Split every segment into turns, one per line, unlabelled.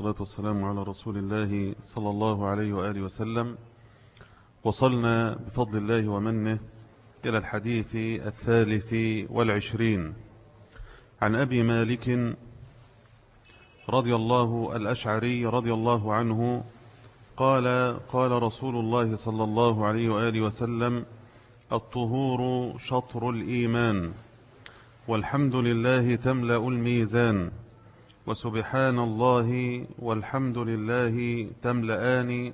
والصلاة والسلام على رسول الله صلى الله عليه وآله وسلم. وصلنا بفضل الله ومنه إلى الحديث الثالث والعشرين. عن أبي مالك رضي الله الأشعري رضي الله عنه قال قال رسول الله صلى الله عليه وآله وسلم الطهور شطر الإيمان والحمد لله تملأ الميزان. وسبحان الله والحمد لله تملأان.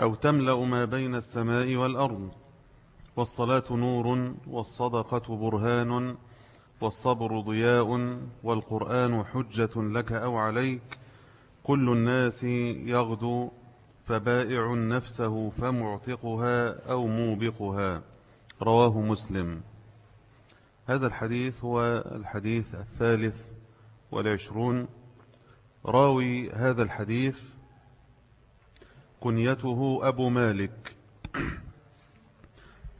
أو تملأ ما بين السماء والأرض. والصلاة نور والصدقة برهان والصبر ضياء والقرآن حجة لك أو عليك. كل الناس يغدو فبائع نفسه فمعتقها أو موبقها. رواه مسلم. هذا الحديث هو الحديث الثالث والعشرون. راوي هذا الحديث كنيته أبو مالك.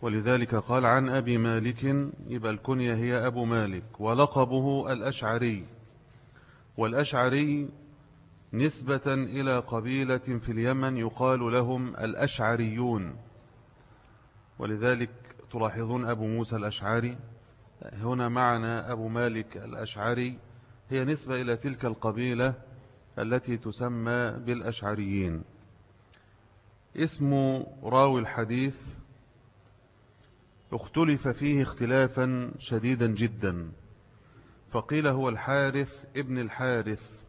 ولذلك قال عن أبي مالك يبقى الكنية هي أبو مالك ولقبه الأشعري. والأشعري نسبة إلى قبيلة في اليمن يقال لهم الأشعريون. ولذلك تلاحظون أبو موسى الأشعري. هنا معنى أبو مالك الأشعري. هي نسبة إلى تلك القبيلة التي تسمى بالأشعريين. اسم راوي الحديث اختلف فيه اختلافا شديدا جدا. فقيل هو الحارث ابن الحارث.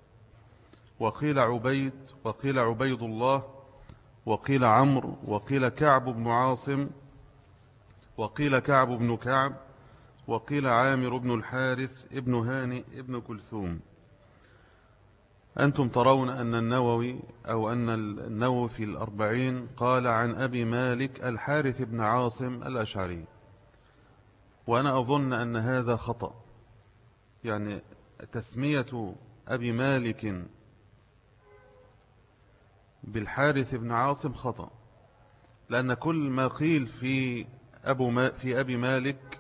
وقيل عبيد وقيل عبيد الله وقيل عمرو وقيل كعب بن عاصم وقيل كعب بن كعب وقيل عامر بن الحارث ابن هاني ابن كلثوم. أنتم ترون أن النووي أو أن النووي في الأربعين قال عن أبي مالك الحارث بن عاصم الأشعري. وأنا أظن أن هذا خطأ. يعني تسمية أبي مالك بالحارث بن عاصم خطأ لأن كل ما قيل في, أبو ما في أبي مالك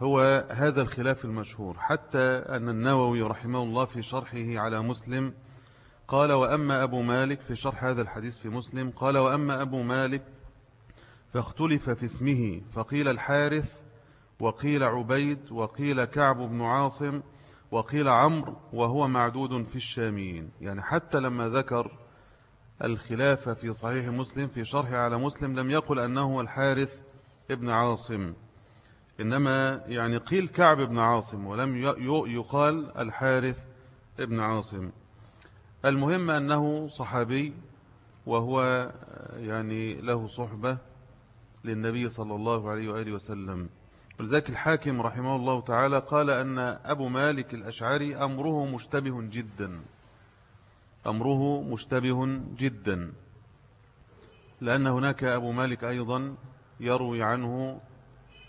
هو هذا الخلاف المشهور. حتى أن النووي رحمه الله في شرحه على مسلم قال وأما أبو مالك في شرح هذا الحديث في مسلم قال وأما أبو مالك فاختلف في اسمه فقيل الحارث وقيل عبيد وقيل كعب بن عاصم وقيل عمرو وهو معدود في الشاميين. يعني حتى لما ذكر الخلافة في صحيح مسلم في شرح على مسلم لم يقل أنه الحارث ابن عاصم. إنما يعني قيل كعب بن عاصم ولم يقال الحارث ابن عاصم. المهم أنه صحابي وهو يعني له صحبة للنبي صلى الله عليه وآله وسلم. ولذلك الحاكم رحمه الله تعالى قال أن أبو مالك الأشعري أمره مشتبه جدا. أمره مشتبه جدا لأن هناك أبو مالك أيضا يروي عنه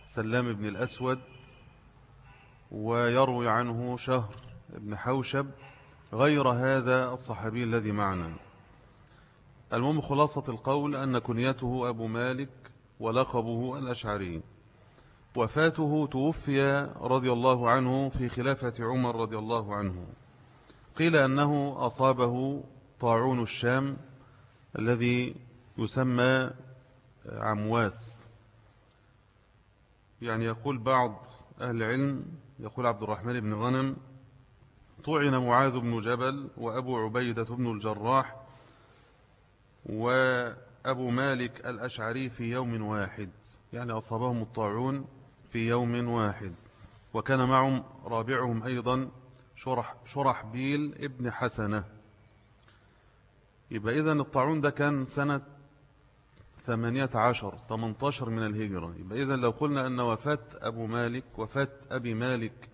سلام بن الأسود ويروي عنه شهر بن حوشب غير هذا الصحابي الذي معنا. المهم خلاصة القول أن كنيته أبو مالك ولقبه الأشعري. وفاته توفي رضي الله عنه في خلافة عمر رضي الله عنه. قيل أنه أصابه طاعون الشام الذي يسمى عمواس. يعني يقول بعض أهل العلم يقول عبد الرحمن بن غنم طعن معاذ بن جبل وأبو عبيدة بن الجراح وأبو مالك الأشعري في يوم واحد. يعني أصابهم الطاعون في يوم واحد. وكان معهم رابعهم أيضا شرح, شرح بيل ابن حسنة. يبقى إذن الطاعون ده كان سنة ثمانية عشر 18 من الهجرة. يبقى إذن لو قلنا أن وفاة أبو مالك وفاة أبي مالك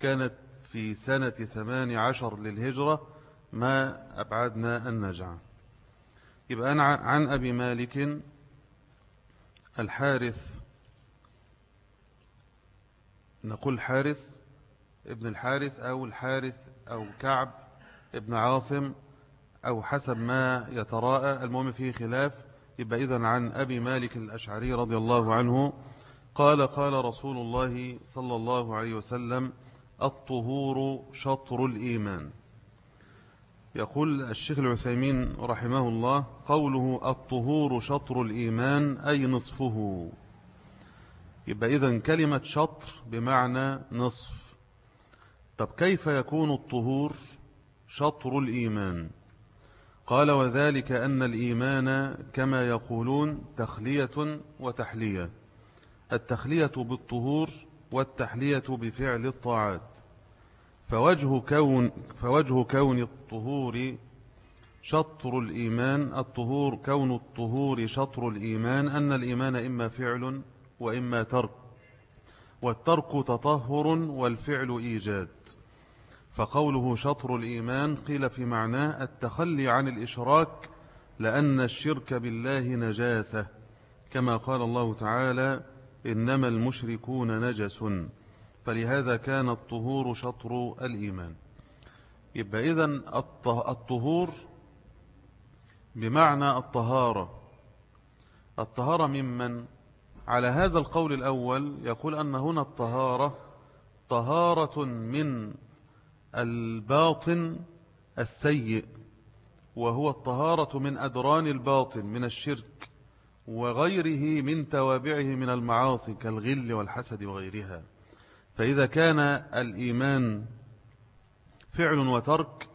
كانت في سنة ثمان عشر للهجرة ما أبعدنا النجع يبقى أنا عن أبي مالك الحارث نقول حارث ابن الحارث أو الحارث أو كعب ابن عاصم أو حسب ما يتراءى. المهم فيه خلاف. يبقى إذن عن أبي مالك الأشعري رضي الله عنه. قال قال رسول الله صلى الله عليه وسلم الطهور شطر الإيمان. يقول الشيخ العثيمين رحمه الله قوله الطهور شطر الإيمان أي نصفه. يبقى إذن كلمة شطر بمعنى نصف. طب كيف يكون الطهور شطر الإيمان؟ قال وذلك أن الإيمان كما يقولون تخلية وتحلية التخلية بالطهور والتحلية بفعل الطاعات. فوجه كون, فوجه كون الطهور شطر الإيمان الطهور كون الطهور شطر الإيمان أن الإيمان إما فعل وإما ترك. والترك تطهر والفعل إيجاد. فقوله شطر الإيمان قيل في معناه التخلي عن الإشراك لأن الشرك بالله نجاسة. كما قال الله تعالى إنما المشركون نجس. فلهذا كان الطهور شطر الإيمان. يبقى إذن الطهور بمعنى الطهارة. الطهارة ممن على هذا القول الأول يقول أن هنا الطهارة طهارة من الباطن السيء وهو الطهارة من أدران الباطن من الشرك وغيره من توابعه من المعاصي كالغل والحسد وغيرها. فإذا كان الإيمان فعل وترك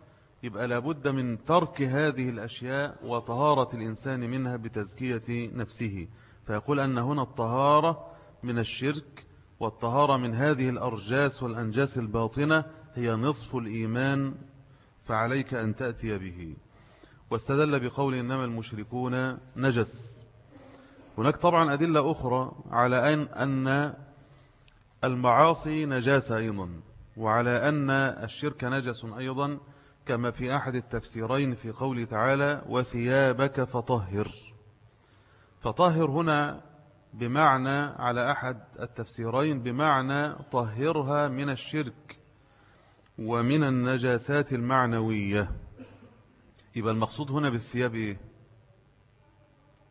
يبقى لابد من ترك هذه الأشياء وطهارة الإنسان منها بتزكية نفسه. فيقول أن هنا الطهارة من الشرك والطهارة من هذه الأرجاس والأنجاس الباطنة هي نصف الإيمان فعليك أن تأتي به. واستدل بقول إنما المشركون نجس. هناك طبعا أدلة أخرى على أن, أن المعاصي نجاسة أيضا وعلى أن الشرك نجس أيضا كما في أحد التفسيرين في قوله تعالى وثيابك فطهر فطهر هنا بمعنى على أحد التفسيرين بمعنى طهرها من الشرك ومن النجاسات المعنوية. يبقى المقصود هنا بالثياب إيه؟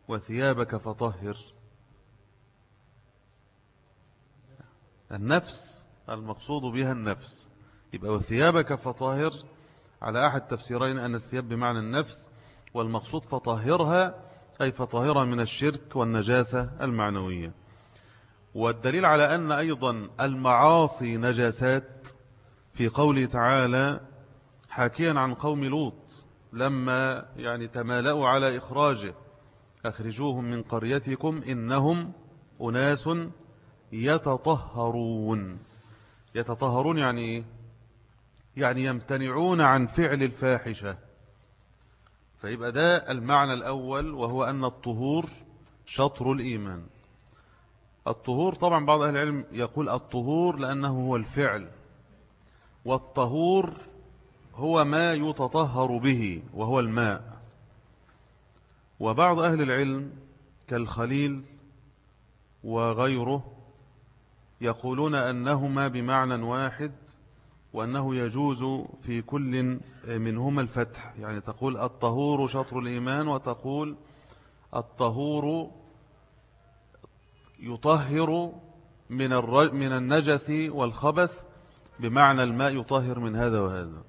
وثيابك فطهر. النفس المقصود بها النفس. يبقى وثيابك فطهر على أحد تفسيرين أن الثياب بمعنى النفس والمقصود فطهرها أي فطهرها من الشرك والنجاسة المعنوية والدليل على أن أيضا المعاصي نجاسات في قوله تعالى حاكيا عن قوم لوط لما يعني تمالأوا على إخراجه أخرجوهم من قريتكم إنهم أناس يتطهرون يتطهرون يعني؟ يعني يمتنعون عن فعل الفاحشة فيبقى ده المعنى الأول وهو أن الطهور شطر الإيمان. الطهور طبعا بعض أهل العلم يقول الطهور لأنه هو الفعل والطهور هو ما يتطهر به وهو الماء. وبعض أهل العلم كالخليل وغيره يقولون أنهما بمعنى واحد وأنه يجوز في كل منهما الفتح. يعني تقول الطهور شطر الإيمان وتقول الطهور يطهر من من النجس والخبث بمعنى الماء يطهر من هذا وهذا.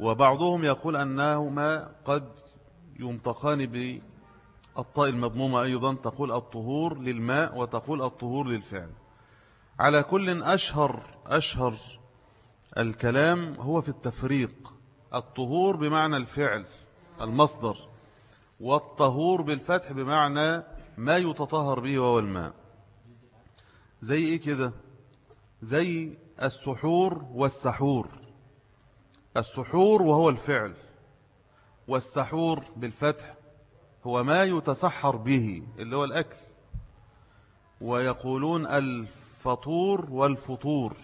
وبعضهم يقول أنهما قد يمتقان بالطاء المضمومة أيضا. تقول الطهور للماء وتقول الطهور للفعل. على كل أشهر أشهر الكلام هو في التفريق الطهور بمعنى الفعل المصدر والطهور بالفتح بمعنى ما يتطهر به وهو الماء. زي إيه كده؟ زي السحور والسحور السحور وهو الفعل والسحور بالفتح هو ما يتسحر به اللي هو الأكل ويقولون الفطور والفطور.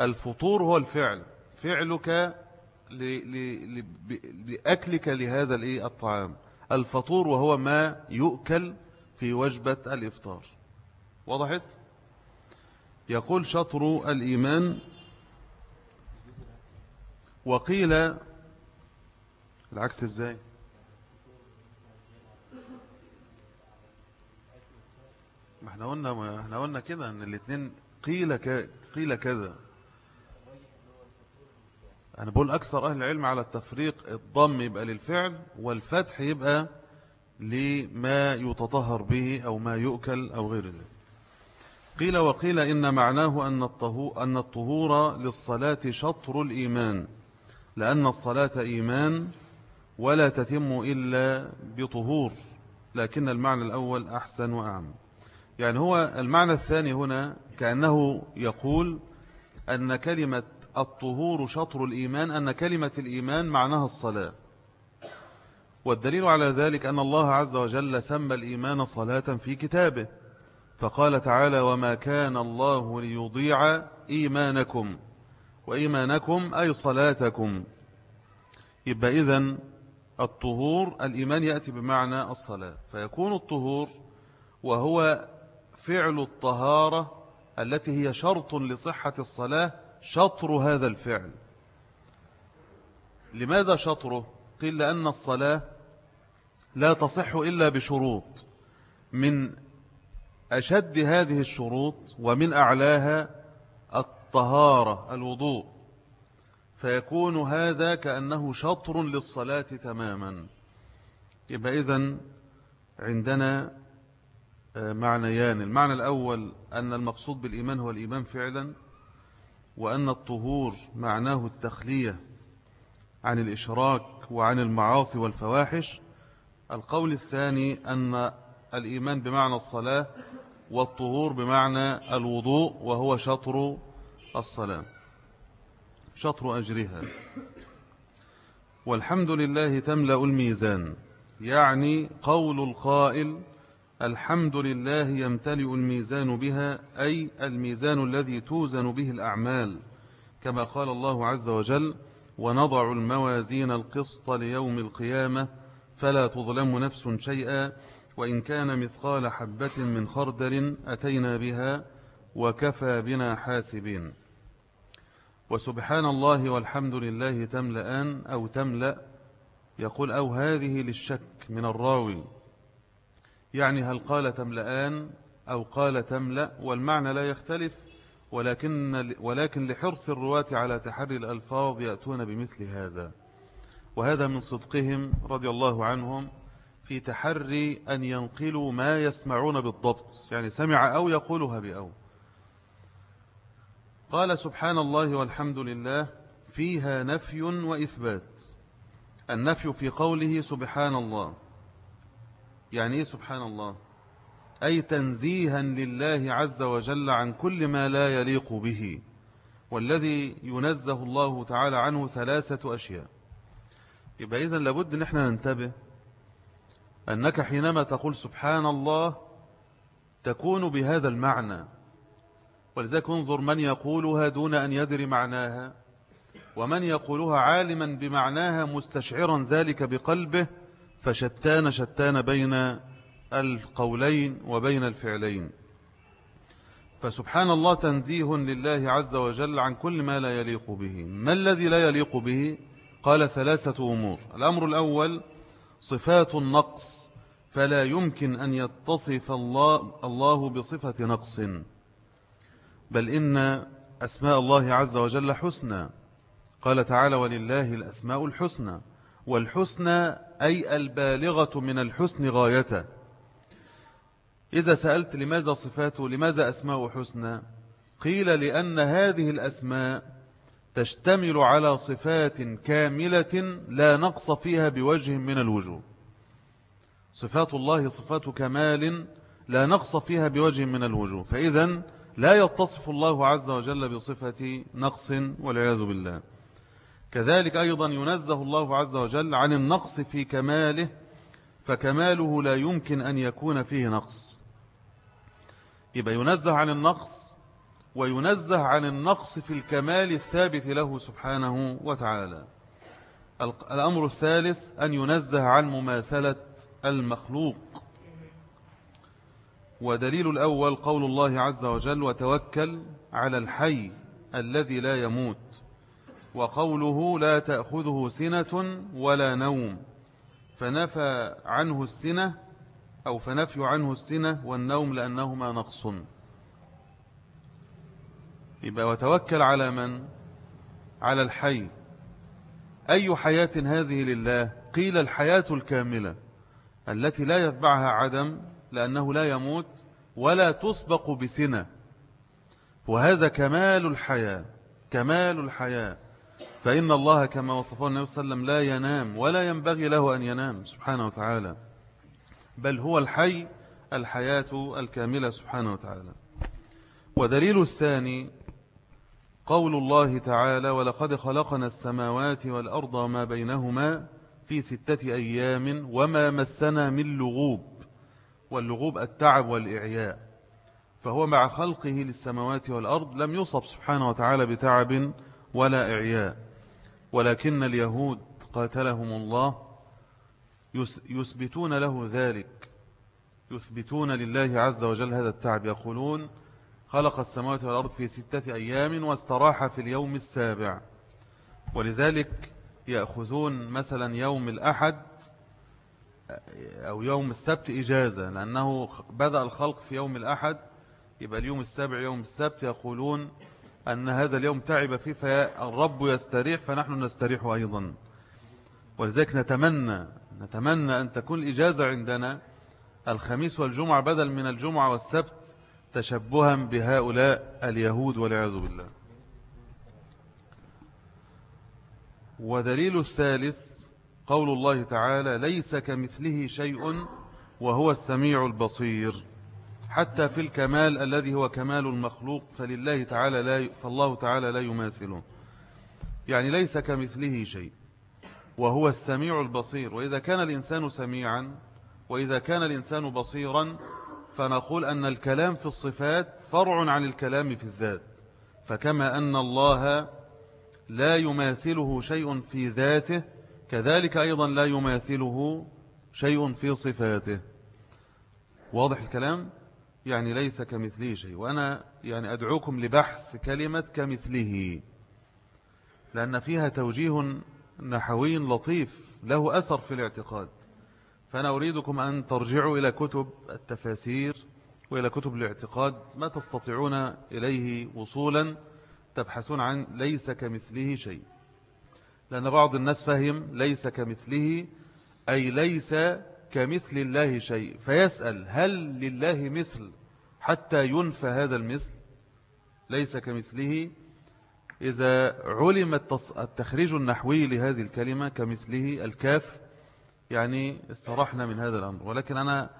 الفطور هو الفعل. فعلك لأكلك لهذا الطعام. الفطور وهو ما يؤكل في وجبة الإفطار. وضحت؟ يقول شطر الإيمان وقيل العكس إزاي؟ ما إحنا قلنا إحنا قلنا كده إن الاثنين قيل ك... قيل كذا. أنا بقول أكثر أهل العلم على التفريق الضم يبقى للفعل والفتح يبقى لما يتطهر به أو ما يؤكل أو غير ذلك. قيل وقيل إن معناه أن الطهور, أن الطهور للصلاة شطر الإيمان لأن الصلاة إيمان ولا تتم إلا بطهور لكن المعنى الأول أحسن وأعم. يعني هو المعنى الثاني هنا كأنه يقول أن كلمة الطهور شطر الإيمان أن كلمة الإيمان معناها الصلاة. والدليل على ذلك أن الله عز وجل سمى الإيمان صلاة في كتابه. فقال تعالى وما كان الله ليضيع إيمانكم. وإيمانكم أي صلاتكم. يبقى إذن الطهور الإيمان يأتي بمعنى الصلاة. فيكون الطهور وهو فعل الطهارة التي هي شرط لصحة الصلاة شطر هذا الفعل. لماذا شطره؟ قيل لأن الصلاة لا تصح إلا بشروط. من أشد هذه الشروط ومن أعلاها الطهارة الوضوء. فيكون هذا كأنه شطر للصلاة تماما. يبقى إذن عندنا آه، معنيان. المعنى الأول أن المقصود بالإيمان هو الإيمان فعلا. وأن الطهور معناه التخلية عن الإشراك وعن المعاصي والفواحش. القول الثاني أن الإيمان بمعنى الصلاة والطهور بمعنى الوضوء وهو شطر الصلاة شطر أجرها. والحمد لله تملأ الميزان يعني قول القائل الحمد لله يمتلئ الميزان بها أي الميزان الذي توزن به الأعمال. كما قال الله عز وجل ونضع الموازين القسط ليوم القيامة فلا تظلم نفس شيئا وإن كان مثقال حبة من خردل أتينا بها وكفى بنا حاسبين. وسبحان الله والحمد لله تملأان أو تملأ يقول أو هذه للشك من الراوي. يعني هل قال تملأان أو قال تملأ؟ والمعنى لا يختلف ولكن, ولكن لحرص الرواة على تحري الألفاظ يأتون بمثل هذا. وهذا من صدقهم رضي الله عنهم في تحري أن ينقلوا ما يسمعون بالضبط يعني سمع أو يقولها بأو. قال سبحان الله والحمد لله فيها نفي وإثبات. النفي في قوله سبحان الله. يعني إيه سبحان الله؟ أي تنزيها لله عز وجل عن كل ما لا يليق به والذي ينزه الله تعالى عنه ثلاثة أشياء. يبقى إذن لابد أن إحنا ننتبه أنك حينما تقول سبحان الله تكون بهذا المعنى. ولذلك انظر من يقولها دون أن يدري معناها ومن يقولها عالما بمعناها مستشعرا ذلك بقلبه فشتان شتان بين القولين وبين الفعلين. فسبحان الله تنزيه لله عز وجل عن كل ما لا يليق به. ما الذي لا يليق به؟ قال ثلاثة أمور. الأمر الأول صفات النقص فلا يمكن أن يتصف الله, الله بصفة نقص. بل إن أسماء الله عز وجل حسنى. قال تعالى ولله الأسماء الحسنى. والحسنى أي البالغة من الحسن غايته. إذا سألت لماذا صفاته لماذا أسماء حسنى قيل لأن هذه الأسماء تشتمل على صفات كاملة لا نقص فيها بوجه من الوجوه. صفات الله صفات كمال لا نقص فيها بوجه من الوجوه. فإذا لا يتصف الله عز وجل بصفة نقص والعياذ بالله. كذلك أيضا ينزه الله عز وجل عن النقص في كماله فكماله لا يمكن أن يكون فيه نقص. يبقى ينزه عن النقص وينزه عن النقص في الكمال الثابت له سبحانه وتعالى. الأمر الثالث أن ينزه عن مماثلة المخلوق. ودليل الأول قول الله عز وجل وتوكل على الحي الذي لا يموت وقوله لا تأخذه سنة ولا نوم فنفى عنه السنة أو فنفي عنه السنة والنوم لأنهما نقص. يبقى وتوكل على من؟ على الحي. أي حياة هذه لله؟ قيل الحياة الكاملة التي لا يتبعها عدم لأنه لا يموت ولا تسبق بسنة. وهذا كمال الحياة كمال الحياة. فإن الله كما وصفه النبي صلى الله عليه وسلم لا ينام ولا ينبغي له أن ينام سبحانه وتعالى. بل هو الحي الحياة الكاملة سبحانه وتعالى. ودليل الثاني قول الله تعالى ولقد خلقنا السماوات والأرض وما بينهما في ستة أيام وما مسنا من لغوب واللغوب التعب والإعياء. فهو مع خلقه للسماوات والأرض لم يصب سبحانه وتعالى بتعب ولا إعياء. ولكن اليهود قاتلهم الله يثبتون له ذلك يثبتون لله عز وجل هذا التعب. يقولون خلق السماوات والأرض في ستة أيام واستراح في اليوم السابع. ولذلك يأخذون مثلا يوم الأحد أو يوم السبت إجازة لأنه بدأ الخلق في يوم الأحد يبقى اليوم السابع يوم السبت. يقولون أن هذا اليوم تعب فيه فالرب يستريح فنحن نستريح أيضا. ولذلك نتمنى نتمنى أن تكون الإجازة عندنا الخميس والجمعة بدل من الجمعة والسبت تشبها بهؤلاء اليهود والعياذ بالله. ودليل الثالث قول الله تعالى ليس كمثله شيء وهو السميع البصير. حتى في الكمال الذي هو كمال المخلوق فلله تعالى لا فالله تعالى لا يماثله. يعني ليس كمثله شيء وهو السميع البصير. وإذا كان الإنسان سميعا وإذا كان الإنسان بصيرا فنقول أن الكلام في الصفات فرع عن الكلام في الذات. فكما أن الله لا يماثله شيء في ذاته كذلك أيضا لا يماثله شيء في صفاته. واضح الكلام؟ يعني ليس كمثله شيء. وأنا يعني أدعوكم لبحث كلمة كمثله لأن فيها توجيه نحوي لطيف له أثر في الاعتقاد. فأنا أريدكم أن ترجعوا إلى كتب التفاسير وإلى كتب الاعتقاد. ما تستطيعون إليه وصولا تبحثون عن ليس كمثله شيء. لأن بعض الناس فهم ليس كمثله أي ليس كمثل الله شيء. فيسأل هل لله مثل حتى ينفى هذا المثل؟ ليس كمثله. إذا علم التخريج النحوي لهذه الكلمة كمثله الكاف يعني استرحنا من هذا الأمر. ولكن أنا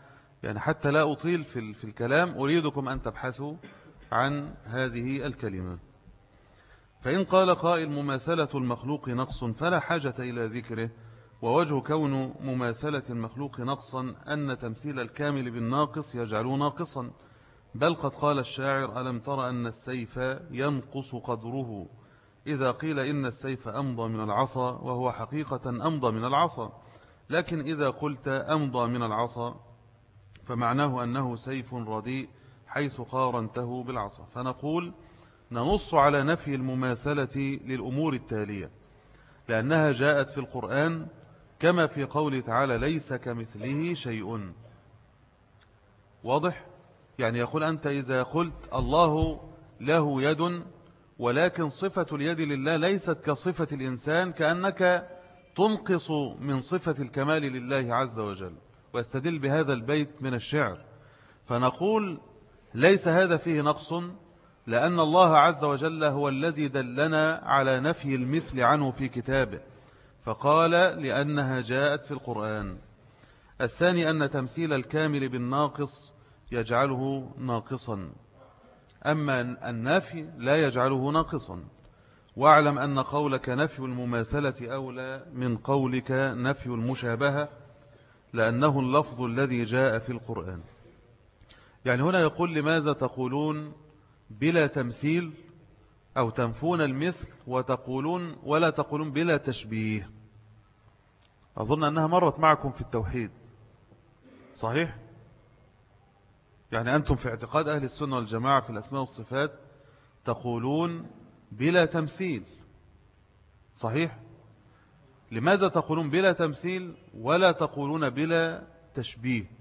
يعني حتى لا أطيل في, في الكلام أريدكم أن تبحثوا عن هذه الكلمة. فإن قال قائل مماثلة المخلوق نقص فلا حاجة إلى ذكره. ووجه كون مماثلة المخلوق نقصا أن تمثيل الكامل بالناقص يجعله ناقصا. بل قد قال الشاعر ألم ترى أن السيف ينقص قدره؟ إذا قيل إن السيف أمضى من العصا وهو حقيقة أمضى من العصا. لكن إذا قلت أمضى من العصا فمعناه أنه سيف رديء حيث قارنته بالعصا. فنقول ننص على نفي المماثلة للأمور التالية لأنها جاءت في القرآن كما في قوله تعالى ليس كمثله شيء. واضح؟ يعني يقول أنت إذا قلت الله له يد ولكن صفة اليد لله ليست كصفة الإنسان كأنك تنقص من صفة الكمال لله عز وجل واستدل بهذا البيت من الشعر. فنقول ليس هذا فيه نقص لأن الله عز وجل هو الذي دلنا على نفي المثل عنه في كتابه. فقال لأنها جاءت في القرآن. الثاني أن تمثيل الكامل بالناقص يجعله ناقصا. أما النافي لا يجعله ناقصا. واعلم أن قولك نفي المماثلة أولى من قولك نفي المشابهة لأنه اللفظ الذي جاء في القرآن. يعني هنا يقول لماذا تقولون بلا تمثيل أو تنفون المثل وتقولون ولا تقولون بلا تشبيه؟ أظن أنها مرت معكم في التوحيد صحيح؟ يعني أنتم في اعتقاد أهل السنة والجماعة في الأسماء والصفات تقولون بلا تمثيل صحيح؟ لماذا تقولون بلا تمثيل ولا تقولون بلا تشبيه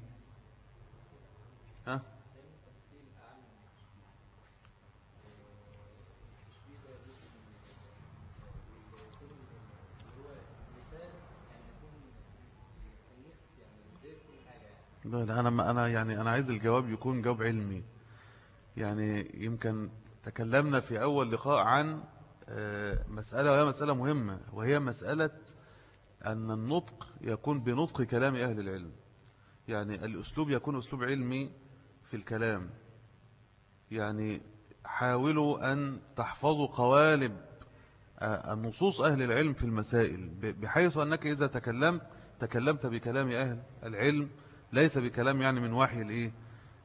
لا أنا أنا يعني أنا عايز الجواب يكون جواب علمي. يعني يمكن تكلمنا في أول لقاء عن آه، مسألة وهي مسألة مهمة وهي مسألة أن النطق يكون بنطق كلام أهل العلم. يعني الأسلوب يكون أسلوب علمي في الكلام. يعني حاولوا أن تحفظوا قوالب آه، النصوص أهل العلم في المسائل بحيث أنك إذا تكلمت تكلمت بكلام أهل العلم ليس بكلام يعني من وحي الإيه؟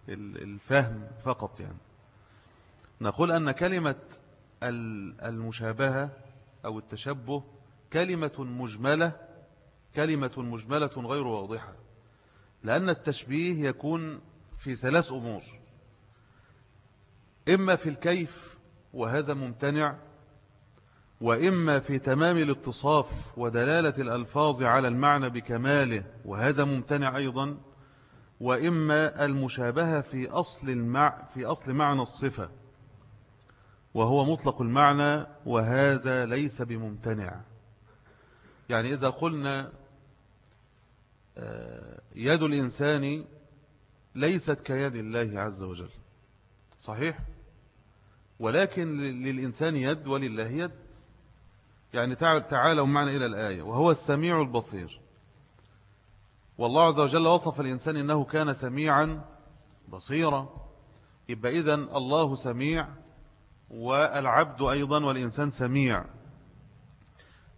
الفهم فقط يعني. نقول أن كلمة المشابهة أو التشبه كلمة مجملة كلمة مجملة غير واضحة لأن التشبيه يكون في ثلاث أمور. إما في الكيف وهذا ممتنع وإما في تمام الاتصاف ودلالة الألفاظ على المعنى بكماله وهذا ممتنع أيضا وإما المشابهة في أصل, المع في أصل معنى الصفة وهو مطلق المعنى وهذا ليس بممتنع. يعني إذا قلنا آه، يد الإنسان ليست كيد الله عز وجل صحيح؟ ولكن للإنسان يد ولله يد. يعني تعالوا معنا إلى الآية وهو السميع البصير. والله عز وجل وصف الإنسان إنه كان سميعا بصيرا. يبقى إذن الله سميع والعبد أيضا والإنسان سميع.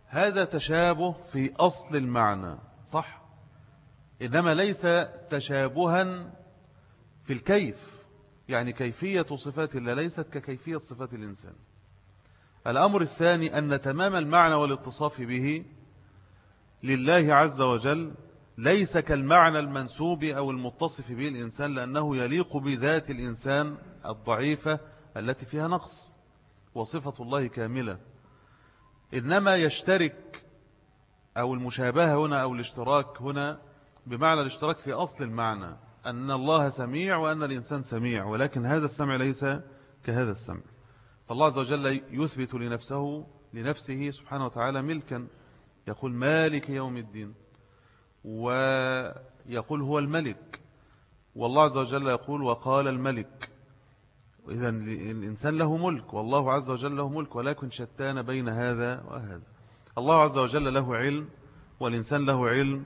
هذا تشابه في أصل المعنى صح؟ إنما ليس تشابها في الكيف يعني كيفية صفات الله ليست ككيفية صفات الإنسان. الأمر الثاني أن تمام المعنى والاتصاف به لله عز وجل ليس كالمعنى المنسوب أو المتصف به الإنسان لأنه يليق بذات الإنسان الضعيفة التي فيها نقص وصفة الله كاملة. إنما يشترك أو المشابهة هنا أو الاشتراك هنا بمعنى الاشتراك في أصل المعنى أن الله سميع وأن الإنسان سميع ولكن هذا السمع ليس كهذا السمع. فالله عز وجل يثبت لنفسه لنفسه سبحانه وتعالى ملكا يقول مالك يوم الدين. ويقول هو الملك. والله عز وجل يقول وقال الملك. إذا الإنسان له ملك والله عز وجل له ملك ولكن شتان بين هذا وهذا. الله عز وجل له علم والإنسان له علم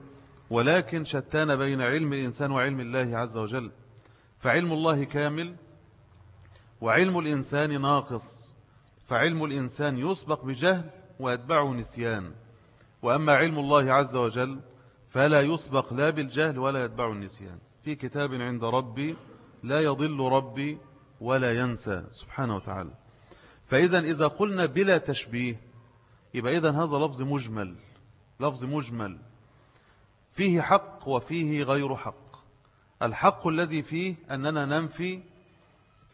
ولكن شتان بين علم الإنسان وعلم الله عز وجل. فعلم الله كامل وعلم الإنسان ناقص. فعلم الإنسان يسبق بجهل ويتبعه نسيان. وأما علم الله عز وجل فلا يسبق لا بالجهل ولا يتبع النسيان. في كتاب عند ربي لا يضل ربي ولا ينسى سبحانه وتعالى. فإذا إذا قلنا بلا تشبيه يبقى إذن هذا لفظ مجمل لفظ مجمل. فيه حق وفيه غير حق. الحق الذي فيه أننا ننفي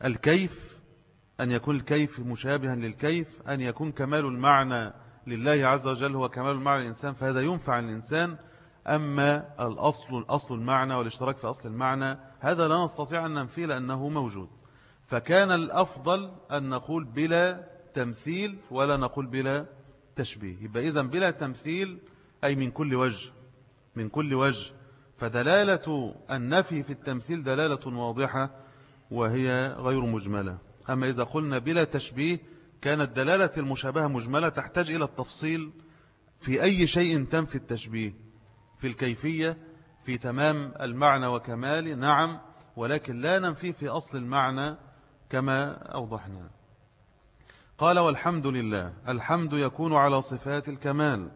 الكيف أن يكون الكيف مشابها للكيف أن يكون كمال المعنى لله عز وجل هو كمال المعنى للإنسان فهذا ينفع الإنسان. أما الأصل, الأصل المعنى والاشتراك في أصل المعنى هذا لا نستطيع أن ننفيه لأنه موجود. فكان الأفضل أن نقول بلا تمثيل ولا نقول بلا تشبيه. يبقى إذن بلا تمثيل أي من كل وجه من كل وجه. فدلالة النفي في التمثيل دلالة واضحة وهي غير مجملة. أما إذا قلنا بلا تشبيه كانت دلالة المشابهة مجملة تحتاج إلى التفصيل في أي شيء تنفي التشبيه. في الكيفية في تمام المعنى وكماله نعم ولكن لا ننفي في أصل المعنى كما أوضحنا. قال والحمد لله الحمد يكون على صفات الكمال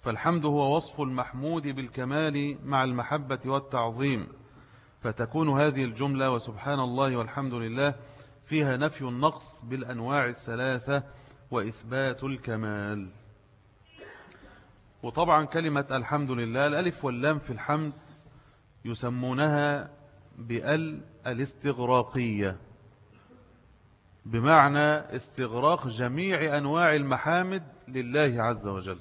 فالحمد هو وصف المحمود بالكمال مع المحبة والتعظيم فتكون هذه الجملة وسبحان الله والحمد لله فيها نفي النقص بالأنواع الثلاثة وإثبات الكمال. وطبعا كلمة الحمد لله الألف واللام في الحمد يسمونها بأل الاستغراقية. بمعنى استغراق جميع أنواع المحامد لله عز وجل.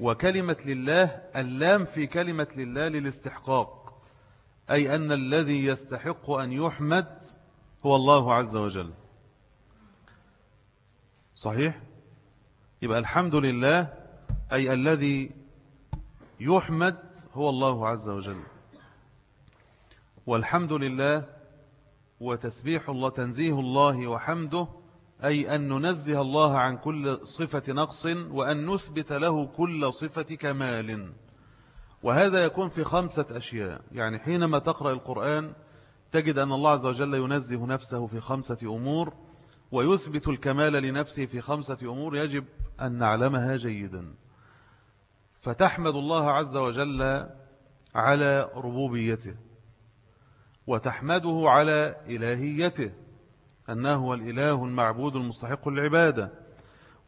وكلمة لله اللام في كلمة لله للاستحقاق أي أن الذي يستحق أن يحمد هو الله عز وجل. صحيح؟ يبقى الحمد لله أي الذي يحمد هو الله عز وجل. والحمد لله وتسبيح الله تنزيه الله وحمده أي أن ننزه الله عن كل صفة نقص وأن نثبت له كل صفة كمال. وهذا يكون في خمسة أشياء. يعني حينما تقرأ القرآن تجد أن الله عز وجل ينزه نفسه في خمسة أمور ويثبت الكمال لنفسه في خمسة أمور. يجب أن نعلمها جيدا. فتحمد الله عز وجل على ربوبيته وتحمده على إلهيته أنه هو الإله المعبود المستحق للعبادة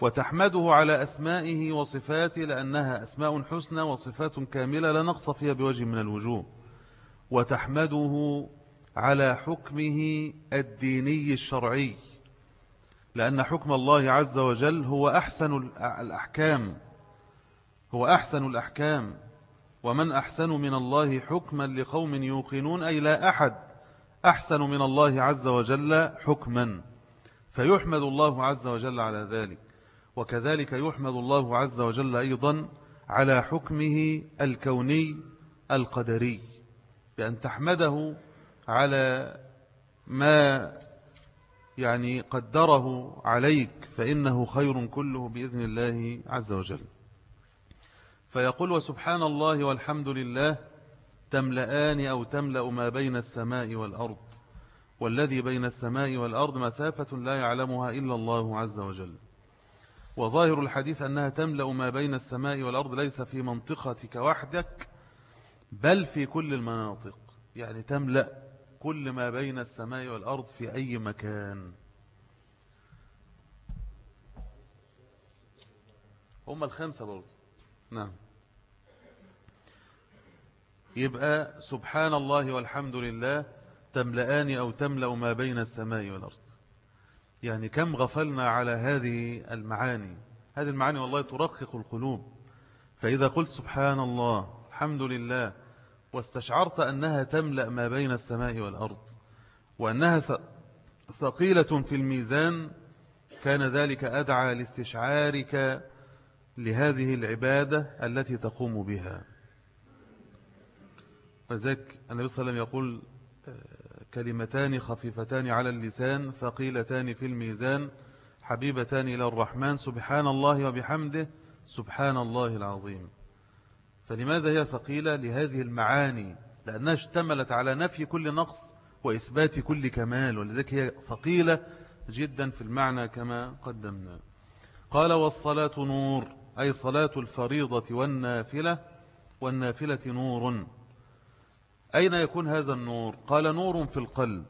وتحمده على أسمائه وصفاته لأنها أسماء حسنى وصفات كاملة لا نقص فيها بوجه من الوجوه وتحمده على حكمه الديني الشرعي لأن حكم الله عز وجل هو أحسن الأحكام هو أحسن الأحكام. ومن أحسن من الله حكما لقوم يوقنون أي لا أحد أحسن من الله عز وجل حكما. فيحمد الله عز وجل على ذلك. وكذلك يحمد الله عز وجل أيضا على حكمه الكوني القدري. بأن تحمده على ما يعني قدره عليك فإنه خير كله بإذن الله عز وجل. فيقول وسبحان الله والحمد لله تملآن أو تملأ ما بين السماء والأرض والذي بين السماء والأرض مسافة لا يعلمها إلا الله عز وجل. وظاهر الحديث أنها تملأ ما بين السماء والأرض ليس في منطقتك وحدك بل في كل المناطق. يعني تملأ كل ما بين السماء والأرض في أي مكان. هم الخمسة برضه. نعم. يبقى سبحان الله والحمد لله تملأان أو تملأ ما بين السماء والأرض. يعني كم غفلنا على هذه المعاني. هذه المعاني والله ترقق القلوب. فإذا قلت سبحان الله الحمد لله واستشعرت أنها تملأ ما بين السماء والأرض وأنها ثقيلة في الميزان كان ذلك أدعى لاستشعارك لهذه العبادة التي تقوم بها. وذلك النبي صلى الله عليه وسلم يقول آه، كلمتان خفيفتان على اللسان ثقيلتان في الميزان حبيبتان إلى الرحمن سبحان الله وبحمده سبحان الله العظيم. فلماذا هي ثقيلة؟ لهذه المعاني لأنها اشتملت على نفي كل نقص وإثبات كل كمال ولذلك هي ثقيلة جدا في المعنى كما قدمنا. قال والصلاة نور أي صلاة الفريضة والنافلة والنافلة نور. أين يكون هذا النور؟ قال نور في القلب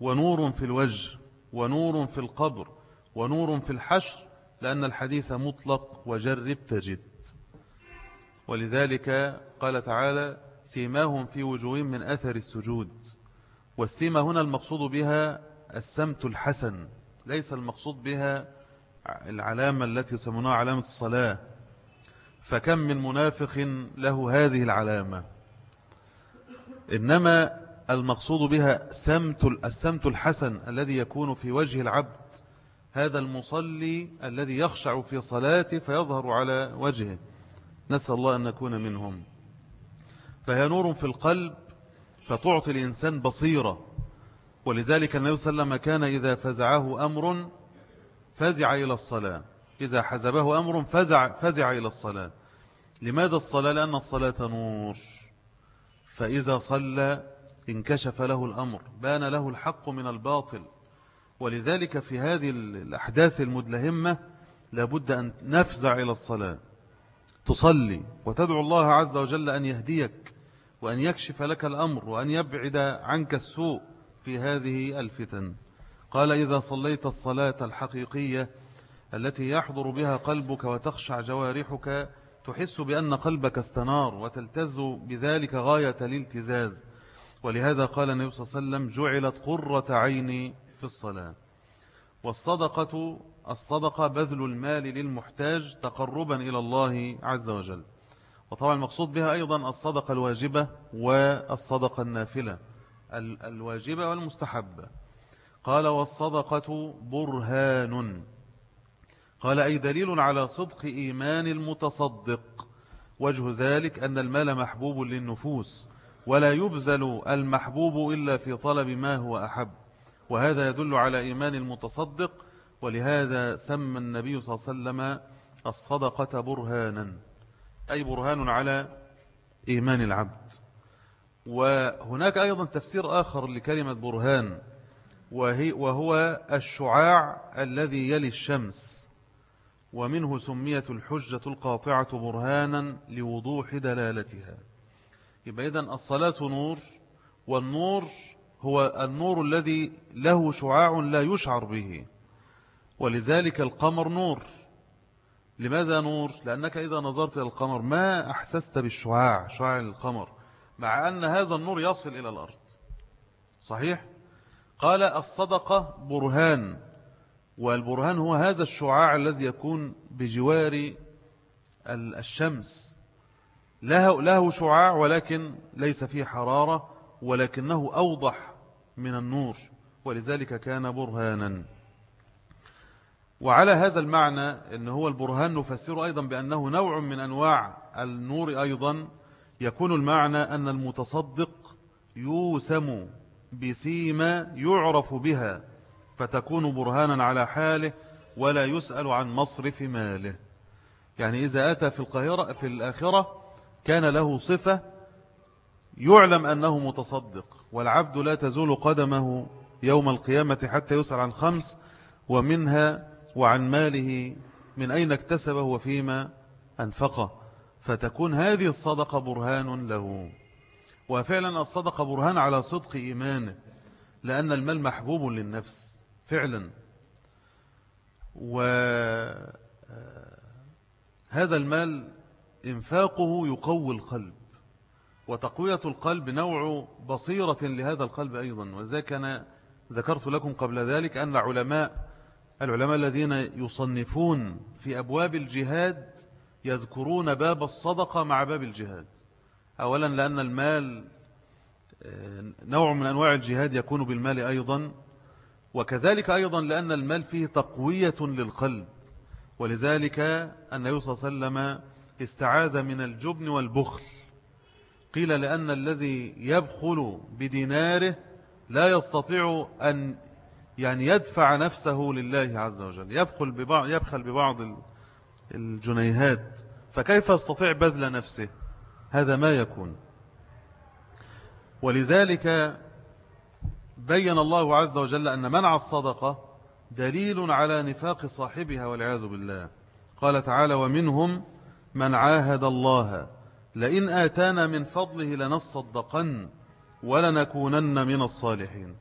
ونور في الوجه ونور في القبر ونور في الحشر لأن الحديث مطلق وجرب تجد. ولذلك قال تعالى سيماهم في وجوههم من أثر السجود. والسيمة هنا المقصود بها السمت الحسن ليس المقصود بها العلامة التي يسمونها علامة الصلاة. فكم من منافق له هذه العلامة؟ إنما المقصود بها سمت السمت الحسن الذي يكون في وجه العبد هذا المصلي الذي يخشع في صلاته فيظهر على وجهه. نسأل الله أن نكون منهم. فهي نور في القلب فتعطي الإنسان بصيرة. ولذلك النبي صلى الله عليه وسلم كان إذا فزعه أمر فزع إلى الصلاة. إذا حزبه أمر فزع, فزع إلى الصلاة. لماذا الصلاة؟ لأن الصلاة نور. فإذا صلى انكشف له الأمر بان له الحق من الباطل. ولذلك في هذه الأحداث المدلهمة لابد أن نفزع إلى الصلاة. تصلي وتدعو الله عز وجل أن يهديك وأن يكشف لك الأمر وأن يبعد عنك السوء في هذه الفتن. قال إذا صليت الصلاة الحقيقية التي يحضر بها قلبك وتخشع جوارحك تحس بأن قلبك استنار وتلتذ بذلك غاية الالتذاذ ولهذا قال النبي صلى الله عليه وسلم جعلت قرة عيني في الصلاة. والصدقة الصدقة بذل المال للمحتاج تقربا إلى الله عز وجل. وطبعا المقصود بها أيضا الصدقة الواجبة والصدقة النافلة الواجبة والمستحبة. قال والصدقة برهان. قال أي دليل على صدق إيمان المتصدق؟ وجه ذلك أن المال محبوب للنفوس ولا يبذل المحبوب إلا في طلب ما هو أحب. وهذا يدل على إيمان المتصدق ولهذا سمى النبي صلى الله عليه وسلم الصدقة برهانا أي برهان على إيمان العبد. وهناك أيضا تفسير آخر لكلمة برهان وهي وهو الشعاع الذي يلي الشمس. ومنه سمية الحجة القاطعة برهانا لوضوح دلالتها. يبقى إذن الصلاة نور والنور هو النور الذي له شعاع لا يشعر به. ولذلك القمر نور. لماذا نور؟ لأنك إذا نظرت إلى القمر ما أحسست بالشعاع شعاع القمر مع أن هذا النور يصل إلى الأرض. صحيح؟ قال الصدقة برهان. والبرهان هو هذا الشعاع الذي يكون بجوار الشمس. له, له شعاع ولكن ليس فيه حرارة ولكنه أوضح من النور ولذلك كان برهانا. وعلى هذا المعنى أن هو البرهان نفسره أيضا بأنه نوع من أنواع النور أيضا. يكون المعنى أن المتصدق يوسم بسيمة يعرف بها. فتكون برهانا على حاله ولا يسأل عن مصرف ماله. يعني إذا أتى في القاهرة في الآخرة كان له صفة يعلم أنه متصدق والعبد لا تزول قدمه يوم القيامة حتى يسأل عن خمس ومنها وعن ماله من أين اكتسبه وفيما أنفقه فتكون هذه الصدقة برهان له. وفعلا الصدقة برهان على صدق إيمانه لأن المال محبوب للنفس. فعلا. وهذا المال إنفاقه يقوي القلب. وتقوية القلب نوع بصيرة لهذا القلب أيضا. وذلك أنا ذكرت لكم قبل ذلك أن علماء العلماء الذين يصنفون في أبواب الجهاد يذكرون باب الصدقة مع باب الجهاد. أولا لأن المال نوع من أنواع الجهاد يكون بالمال أيضا. وكذلك أيضا لأن المال فيه تقوية للقلب ولذلك النبي صلى الله عليه وسلم استعاذ من الجبن والبخل. قيل لأن الذي يبخل بديناره لا يستطيع أن يعني يدفع نفسه لله عز وجل. يبخل ببعض, يبخل ببعض الجنيهات. فكيف يستطيع بذل نفسه؟ هذا ما يكون. ولذلك بين الله عز وجل أن منع الصدقة دليل على نفاق صاحبها والعياذ بالله. قال تعالى ومنهم من عاهد الله. لئن آتانا من فضله لنصدقن ولنكونن من الصالحين.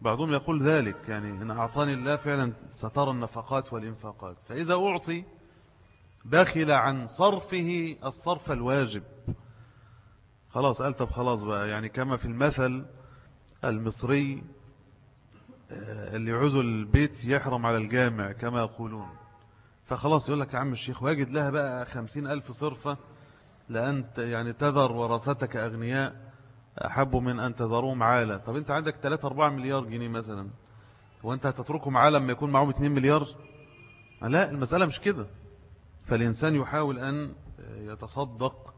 بعضهم يقول ذلك يعني إن أعطاني الله فعلا سترى النفقات والإنفاقات. فإذا أعطي بخل عن صرفه الصرف الواجب. خلاص قال طب خلاص بقى يعني كما في المثل المصري آه، اللي يعوز البيت يحرم على الجامع كما يقولون. فخلاص يقول لك يا عم الشيخ واجد لها بقى خمسين ألف صرفة لأن يعني تذر ورثتك أغنياء أحب من أن تذروهم عالة طب أنت عندك 3-4 مليار جنيه مثلا وأنت هتتركهم عالة لما يكون معهم 2 مليار؟ لا المسألة مش كده. فالإنسان يحاول أن يتصدق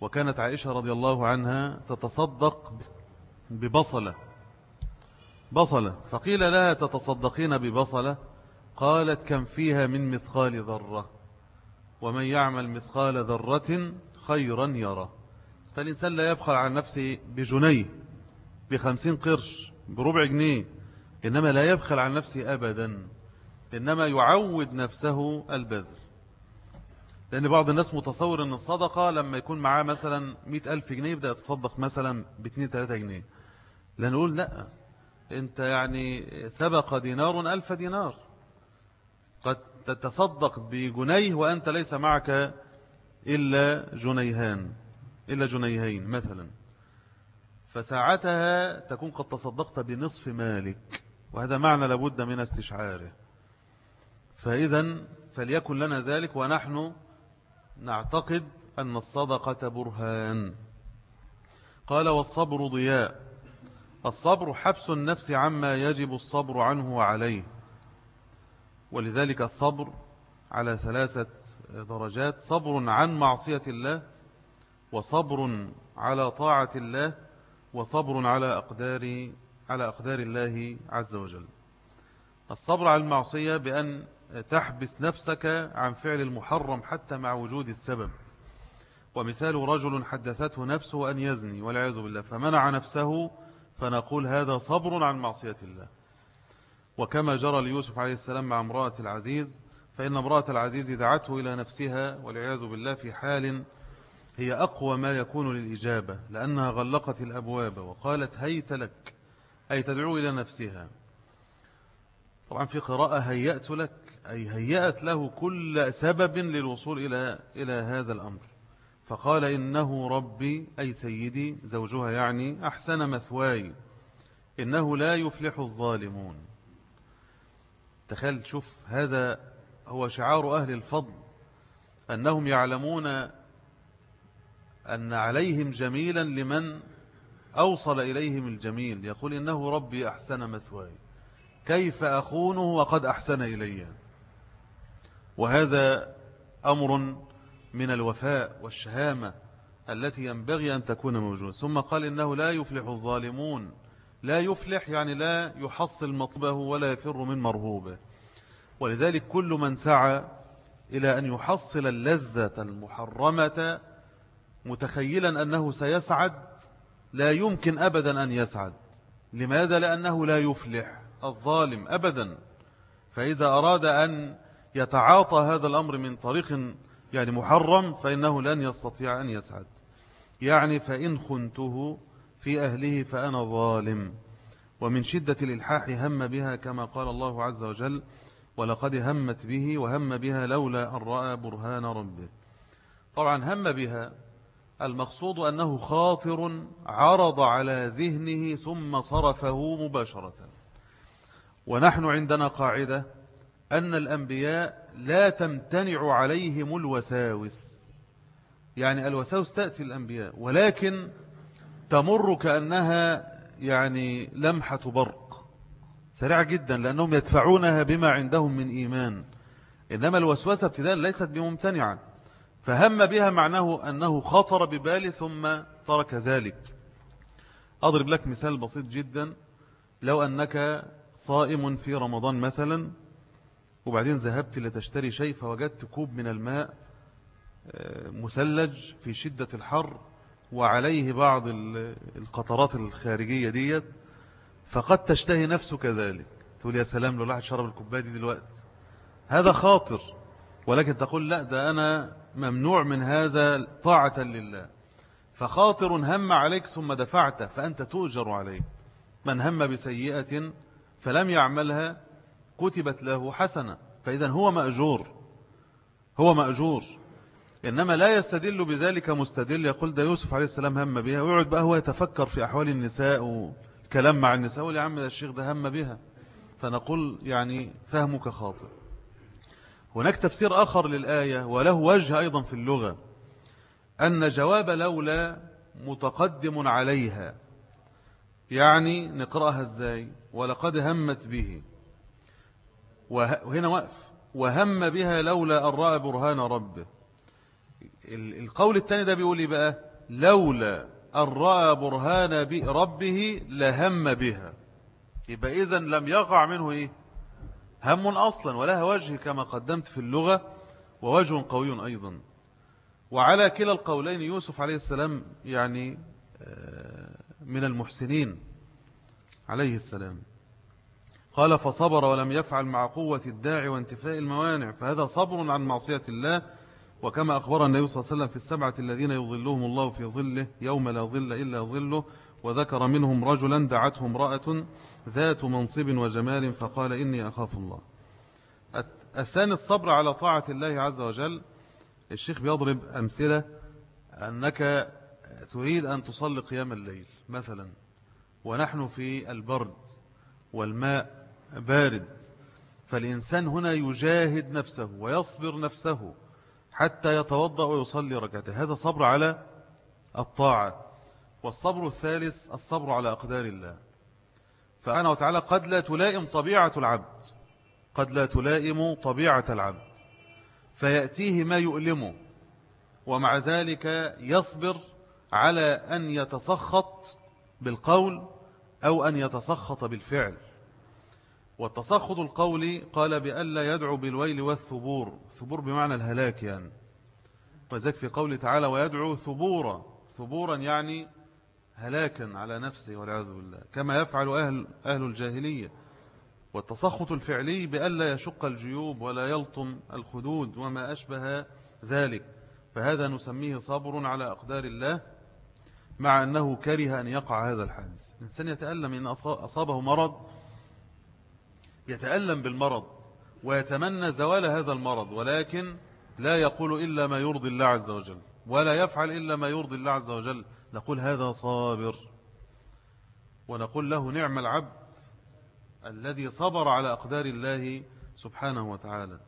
وكانت عائشة رضي الله عنها تتصدق ببصلة. بصلة. فقيل لها تتصدقين ببصلة؟ قالت كم فيها من مثقال ذرة. ومن يعمل مثقال ذرة خيرا يرى فالإنسان لا يبخل على نفسه بجنيه بخمسين قرش بربع جنيه. إنما لا يبخل على نفسه أبدا. إنما يعود نفسه البذل لأن بعض الناس متصور أن الصدقة لما يكون معاه مثلا مئة ألف جنيه يبدأ يتصدق مثلا باثنين ثلاثة جنيه. لنقول لا. أنت يعني سبق دينار ألف دينار. قد تتصدق بجنيه وأنت ليس معك إلا جنيهان إلا جنيهين مثلا. فساعتها تكون قد تصدقت بنصف مالك وهذا معنى لابد من استشعاره. فإذا فليكن لنا ذلك ونحن نعتقد أن الصدقة برهان. قال والصبر ضياء. الصبر حبس النفس عما يجب الصبر عنه وعليه. ولذلك الصبر على ثلاثة درجات صبر عن معصية الله وصبر على طاعة الله وصبر على أقدار على أقدار الله عز وجل. الصبر على المعصية بأن تحبس نفسك عن فعل المحرم حتى مع وجود السبب. ومثال رجل حدثته نفسه أن يزني والعياذ بالله فمنع نفسه فنقول هذا صبر عن معصية الله. وكما جرى ليوسف عليه السلام مع امرأة العزيز فإن امرأة العزيز دعته إلى نفسها والعياذ بالله في حال هي أقوى ما يكون للإجابة لأنها غلقت الأبواب وقالت هيت لك أي تدعو إلى نفسها. طبعا في قراءة هيأت لك أي هيأت له كل سبب للوصول إلى, إلى هذا الأمر. فقال إنه ربي أي سيدي زوجها يعني أحسن مثواي. إنه لا يفلح الظالمون. تخيل شوف هذا هو شعار أهل الفضل أنهم يعلمون أن عليهم جميلا لمن أوصل إليهم الجميل. يقول إنه ربي أحسن مثواي. كيف أخونه وقد أحسن إلي؟ وهذا أمر من الوفاء والشهامة التي ينبغي أن تكون موجودة. ثم قال إنه لا يفلح الظالمون. لا يفلح يعني لا يحصل مطلبه ولا يفر من مرهوبه. ولذلك كل من سعى إلى أن يحصل اللذة المحرمة متخيلا أنه سيسعد لا يمكن أبدا أن يسعد. لماذا؟ لأنه لا يفلح الظالم أبدا. فإذا أراد أن يتعاطى هذا الأمر من طريق يعني محرم فإنه لن يستطيع أن يسعد. يعني فإن خنته في أهله فأنا ظالم. ومن شدة الإلحاح هم بها كما قال الله عز وجل ولقد همت به وهم بها لولا أن رأى برهان ربه. طبعا هم بها المقصود أنه خاطر عرض على ذهنه ثم صرفه مباشرة. ونحن عندنا قاعدة أن الأنبياء لا تمتنع عليهم الوساوس. يعني الوساوس تأتي الأنبياء ولكن تمر كأنها يعني لمحة برق. سريعة جدا لأنهم يدفعونها بما عندهم من إيمان. إنما الوسوسة ابتداء ليست بممتنعة فهم بها معناه أنه خطر بباله ثم ترك ذلك. أضرب لك مثال بسيط جدا. لو أنك صائم في رمضان مثلا وبعدين ذهبت لتشتري شيء فوجدت كوب من الماء آه، مثلج في شدة الحر وعليه بعض القطرات الخارجية ديت فقد تشتهي نفسك ذلك تقول يا سلام لو لاحد شرب الكوباية دي دلوقتي. هذا خاطر. ولكن تقول لا ده أنا ممنوع من هذا طاعة لله. فخاطر هم عليك ثم دفعته فأنت تؤجر عليه. من هم بسيئة فلم يعملها كتبت له حسنة. فإذا هو مأجور. هو مأجور. إنما لا يستدل بذلك مستدل. يقول ده يوسف عليه السلام هم بها ويقعد بقى هو يتفكر في أحوال النساء والكلام مع النساء. يا عم الشيخ ده هم بها. فنقول يعني فهمك خاطئ. هناك تفسير آخر للآية وله وجه أيضا في اللغة. أن جواب لولا متقدم عليها. يعني نقرأها إزاي؟ ولقد همت به. وهنا وقف. وهم بها لولا أن رأى برهان ربه. القول الثاني ده بيقول إيه بقى؟ لولا أن رأى برهان ربه لهم بها. يبقى إذن لم يقع منه إيه؟ هم أصلا ولها وجه كما قدمت في اللغة ووجه قوي أيضا. وعلى كلا القولين يوسف عليه السلام يعني آه، من المحسنين. عليه السلام. قال فصبر ولم يفعل مع قوة الداعي وانتفاء الموانع فهذا صبر عن معصية الله. وكما أخبر النبي صلى الله عليه وسلم في السبعة الذين يظلهم الله في ظله يوم لا ظل إلا ظله وذكر منهم رجلا دعته امرأة ذات منصب وجمال فقال إني أخاف الله. الثاني الصبر على طاعة الله عز وجل. الشيخ بيضرب أمثلة أنك تريد أن تصلي قيام الليل مثلا ونحن في البرد والماء بارد. فالإنسان هنا يجاهد نفسه ويصبر نفسه حتى يتوضأ ويصلي ركعته هذا صبر على الطاعة. والصبر الثالث الصبر على أقدار الله. فأنا وتعالى قد لا تلائم طبيعة العبد. قد لا تلائم طبيعة العبد. فيأتيه ما يؤلمه. ومع ذلك يصبر على أن يتسخط بالقول أو أن يتسخط بالفعل. والتسخط القولي قال بألا يدعو بالويل والثبور. ثبور بمعنى الهلاك يعني. وذلك في قوله تعالى ويدعو ثبورا. ثبورا يعني هلاكا على نفسه والعياذ بالله. كما يفعل أهل, أهل الجاهلية. والتسخط الفعلي بألا يشق الجيوب ولا يلطم الخدود وما أشبه ذلك. فهذا نسميه صبر على أقدار الله مع أنه كره أن يقع هذا الحادث. الإنسان يتألم إن أصابه مرض يتألم بالمرض ويتمنى زوال هذا المرض ولكن لا يقول إلا ما يرضي الله عز وجل ولا يفعل إلا ما يرضي الله عز وجل. نقول هذا صابر ونقول له نعم العبد الذي صبر على أقدار الله سبحانه وتعالى.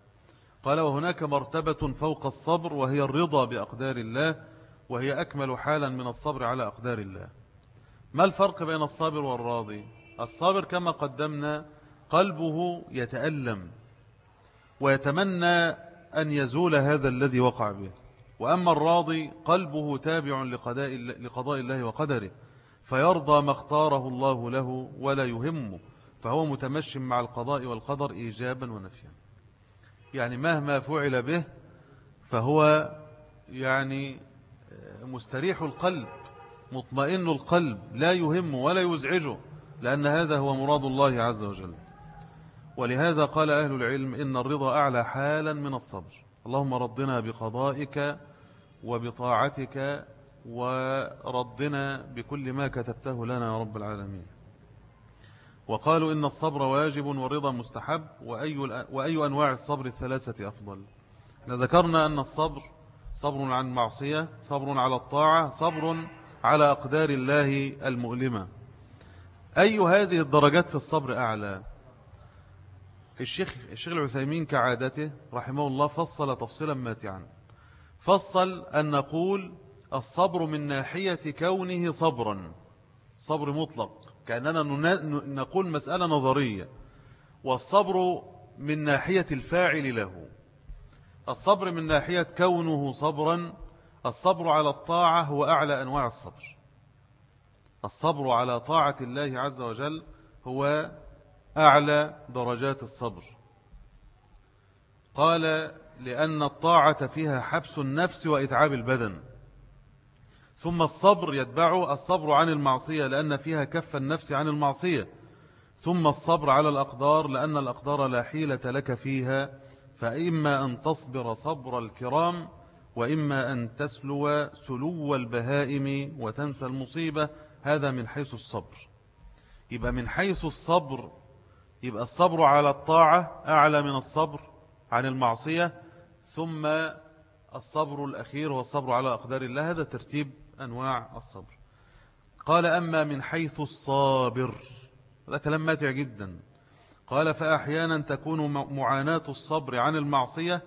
قال وهناك مرتبة فوق الصبر وهي الرضا بأقدار الله وهي أكمل حالا من الصبر على أقدار الله. ما الفرق بين الصابر والراضي؟ الصابر كما قدمنا قلبه يتألم ويتمنى أن يزول هذا الذي وقع به. وأما الراضي قلبه تابع لقضاء, الله وقدره فيرضى ما اختاره الله له ولا يهمه فهو متمشي مع القضاء والقدر إيجابا ونفيا. يعني مهما فعل به فهو يعني مستريح القلب مطمئن القلب لا يهم ولا يزعجه لأن هذا هو مراد الله عز وجل. ولهذا قال أهل العلم إن الرضا أعلى حالا من الصبر. اللهم ردنا بقضائك وبطاعتك وردنا بكل ما كتبته لنا يا رب العالمين. وقالوا إن الصبر واجب والرضا مستحب وأي, وأي أنواع الصبر الثلاثة أفضل. ذكرنا أن الصبر صبر عن معصية صبر على الطاعة صبر على أقدار الله المؤلمة. أي هذه الدرجات في الصبر أعلى؟ الشيخ, الشيخ العثيمين كعادته رحمه الله فصل تفصيلا ماتعا فصل أن نقول الصبر من ناحية كونه صبرا. صبر مطلق. كأننا نقول مسألة نظرية. والصبر من ناحية الفاعل له. الصبر من ناحية كونه صبرا. الصبر على الطاعة هو أعلى أنواع الصبر. الصبر على طاعة الله عز وجل هو أعلى درجات الصبر. قال لأن الطاعة فيها حبس النفس وإتعاب البدن. ثم الصبر يتبع الصبر عن المعصية لأن فيها كف النفس عن المعصية. ثم الصبر على الأقدار لأن الأقدار لا حيلة لك فيها. فإما أن تصبر صبر الكرام وإما أن تسلو سلو البهائم وتنسى المصيبة. هذا من حيث الصبر. يبقى من حيث الصبر يبقى الصبر على الطاعة أعلى من الصبر عن المعصية ثم الصبر الأخير هو الصبر على أقدار الله هذا ترتيب أنواع الصبر. قال أما من حيث الصابر هذا كلام ماتع جدا. قال فأحيانا تكون معاناة الصبر عن المعصية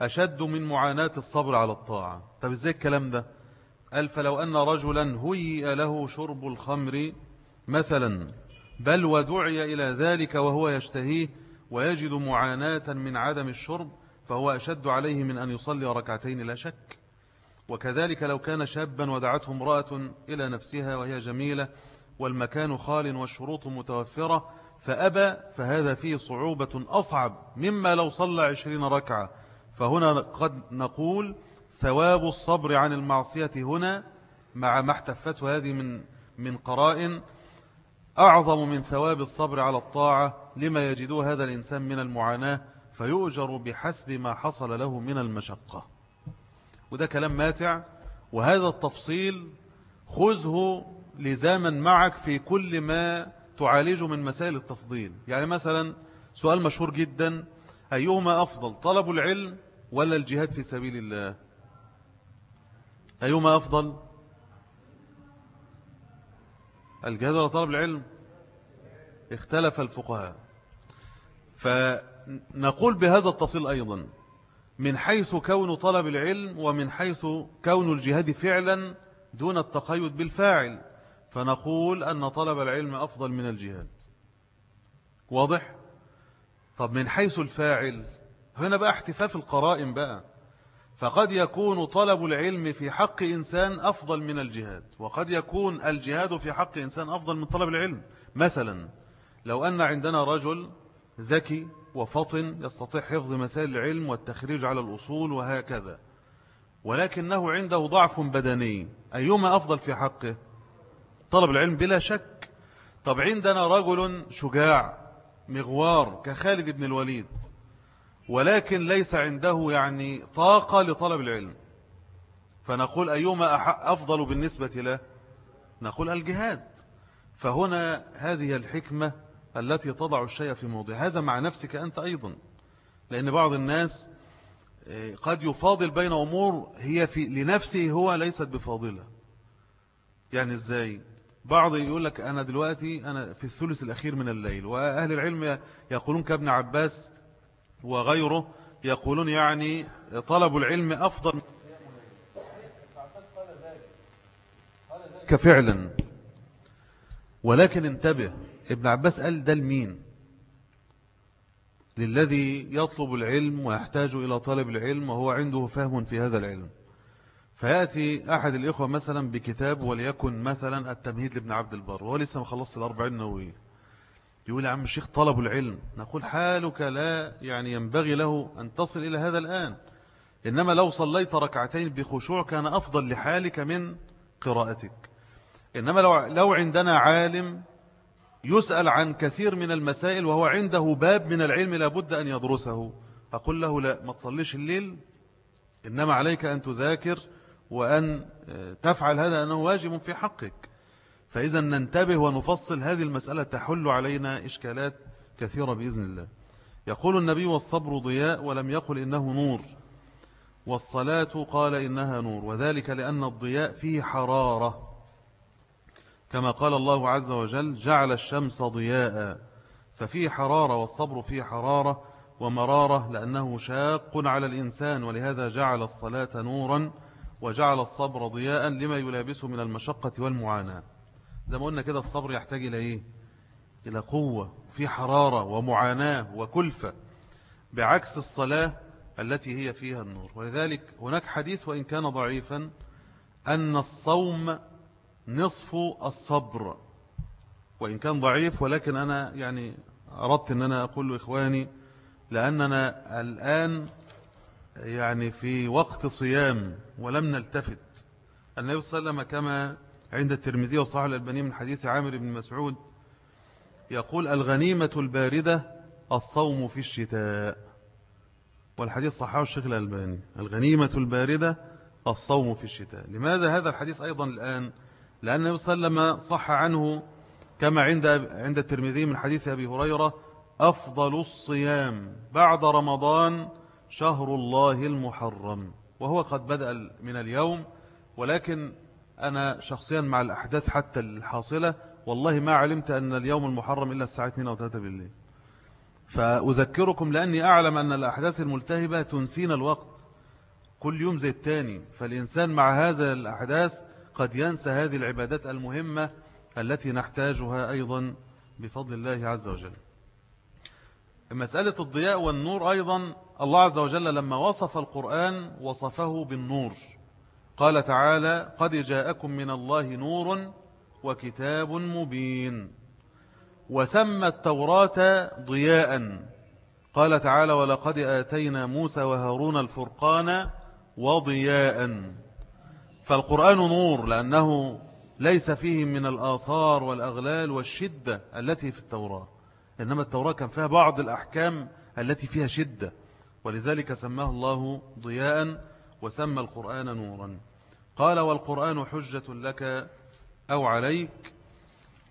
أشد من معاناة الصبر على الطاعة. طب إزاي الكلام ده؟ قال فلو أن رجلا هيئ له شرب الخمر مثلا بل ودعي إلى ذلك وهو يشتهيه ويجد معاناة من عدم الشرب فهو أشد عليه من أن يصلي ركعتين لا شك. وكذلك لو كان شابا ودعته امرأة إلى نفسها وهي جميلة والمكان خال والشروط متوفرة فأبى فهذا فيه صعوبة أصعب مما لو صلى عشرين ركعة. فهنا قد نقول ثواب الصبر عن المعصية هنا مع ما احتفته هذه من من قرائن أعظم من ثواب الصبر على الطاعة لما يجده هذا الإنسان من المعاناة فيؤجر بحسب ما حصل له من المشقة. وده كلام ماتع. وهذا التفصيل خذه لزاما معك في كل ما تعالجه من مسائل التفضيل. يعني مثلا سؤال مشهور جدا أيهما أفضل طلب العلم ولا الجهاد في سبيل الله؟ أيهما أفضل؟ الجهاد ولا طلب العلم؟ اختلف الفقهاء. فنقول بهذا التفصيل أيضا من حيث كون طلب العلم ومن حيث كون الجهاد فعلا دون التقيد بالفاعل فنقول أن طلب العلم أفضل من الجهاد. واضح؟ طب من حيث الفاعل هنا بقى احتفاف القرائن بقى. فقد يكون طلب العلم في حق إنسان أفضل من الجهاد وقد يكون الجهاد في حق إنسان أفضل من طلب العلم. مثلا لو أن عندنا رجل ذكي وفطن يستطيع حفظ مسائل العلم والتخريج على الأصول وهكذا ولكنه عنده ضعف بدني أيما أفضل في حقه؟ طلب العلم بلا شك. طب عندنا رجل شجاع مغوار كخالد بن الوليد ولكن ليس عنده يعني طاقة لطلب العلم. فنقول أيما أفضل بالنسبة له؟ نقول الجهاد. فهنا هذه الحكمة التي تضع الشيء في موضع. هذا مع نفسك أنت أيضا. لأن بعض الناس آه، قد يفاضل بين أمور هي في لنفسه هو ليست بفاضلة. يعني إزاي؟ بعض يقول لك أنا دلوقتي أنا في الثلث الأخير من الليل وأهل العلم يقولون كابن عباس وغيره يقولون يعني طلب العلم أفضل كفعلا ولكن انتبه ابن عباس قال ده المين. للذي يطلب العلم ويحتاج إلى طلب العلم وهو عنده فهم في هذا العلم. فيأتي أحد الإخوة مثلا بكتاب وليكن مثلا التمهيد لابن عبد البر. وهو لسه مخلص الأربعين نووية يقول يا عم الشيخ طلب العلم. نقول حالك لا يعني ينبغي له أن تصل إلى هذا الآن. إنما لو صليت ركعتين بخشوع كان أفضل لحالك من قراءتك. إنما لو, لو عندنا عالم يسأل عن كثير من المسائل وهو عنده باب من العلم لابد أن يدرسه. أقول له لا ما تصليش الليل إنما عليك أن تذاكر وأن تفعل هذا أنه واجب في حقك. فإذا ننتبه ونفصل هذه المسألة تحل علينا إشكالات كثيرة بإذن الله. يقول النبي والصبر ضياء ولم يقل إنه نور والصلاة قال إنها نور وذلك لأن الضياء فيه حرارة. كما قال الله عز وجل جعل الشمس ضياء ففيه حرارة والصبر فيه حرارة ومرارة لأنه شاق على الإنسان ولهذا جعل الصلاة نورا وجعل الصبر ضياء لما يلابسه من المشقة والمعاناة. زي ما قلنا كده الصبر يحتاج إلى إيه؟ إلى قوة في حرارة ومعاناة وكلفة بعكس الصلاة التي هي فيها النور. ولذلك هناك حديث وإن كان ضعيفا أن الصوم نصف الصبر. وإن كان ضعيف ولكن أنا يعني أردت أن أنا أقول لإخواني لأننا الآن يعني في وقت صيام ولم نلتفت. النبي صلى الله عليه وسلم كما عند الترمذي وصحح الألباني من حديث عامر بن مسعود يقول الغنيمة الباردة الصوم في الشتاء. والحديث صححه الشيخ الألباني الغنيمة الباردة الصوم في الشتاء. لماذا هذا الحديث أيضا الآن؟ لأن النبي صلى الله عليه وسلم صح عنه كما عند عند الترمذي من حديث أبي هريرة أفضل الصيام بعد رمضان شهر الله المحرم. وهو قد بدأ من اليوم ولكن أنا شخصيا مع الأحداث حتى الحاصلة والله ما علمت أن اليوم المحرم إلا الساعة 2 أو 3 بالليل. فأذكركم لأني أعلم أن الأحداث الملتهبة تنسينا الوقت. كل يوم زي التاني. فالإنسان مع هذا الأحداث قد ينسى هذه العبادات المهمة التي نحتاجها أيضا بفضل الله عز وجل. مسألة الضياء والنور أيضا الله عز وجل لما وصف القرآن وصفه بالنور. قال تعالى قد جاءكم من الله نور وكتاب مبين وسمى التوراة ضياء. قال تعالى ولقد آتينا موسى وهارون الفرقان وضياء. فالقرآن نور لأنه ليس فيه من الآثار والأغلال والشدة التي في التوراة إنما التوراة كان فيها بعض الأحكام التي فيها شدة ولذلك سماه الله ضياء. وسمى القرآن نورا. قال والقرآن حجة لك أو عليك.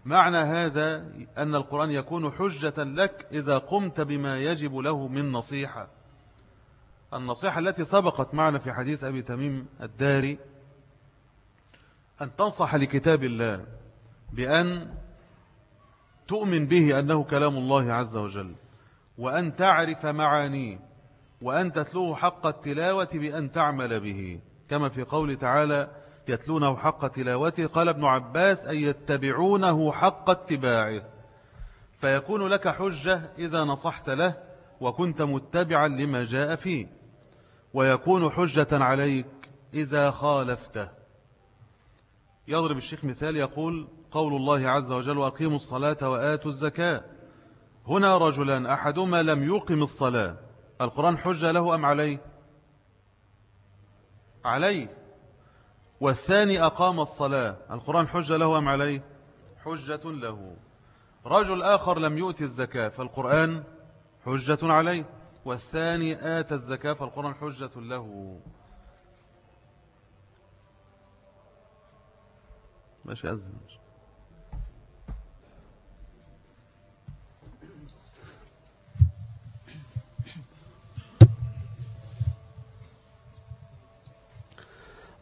معنى هذا أن القرآن يكون حجة لك إذا قمت بما يجب له من نصيحة. النصيحة التي سبقت معنا في حديث أبي تميم الداري أن تنصح لكتاب الله بأن تؤمن به أنه كلام الله عز وجل وأن تعرف معانيه وأن تتلوه حق التلاوة بأن تعمل به. كما في قول تعالى يتلونه حق تلاوته. قال ابن عباس أن يتبعونه حق اتباعه. فيكون لك حجة إذا نصحت له وكنت متبعا لما جاء فيه. ويكون حجة عليك إذا خالفته. يضرب الشيخ مثال يقول قول الله عز وجل وأقيموا الصلاة وآتوا الزكاة هنا رجلان أحدهما لم يقم الصلاة القرآن حجة له أم عليه؟ عليه. والثاني أقام الصلاة القرآن حجة له أم عليه؟ حجة له. رجل آخر لم يؤتي الزكاة فالقرآن حجة عليه. والثاني آتى الزكاة فالقرآن حجة له. ماشي أزل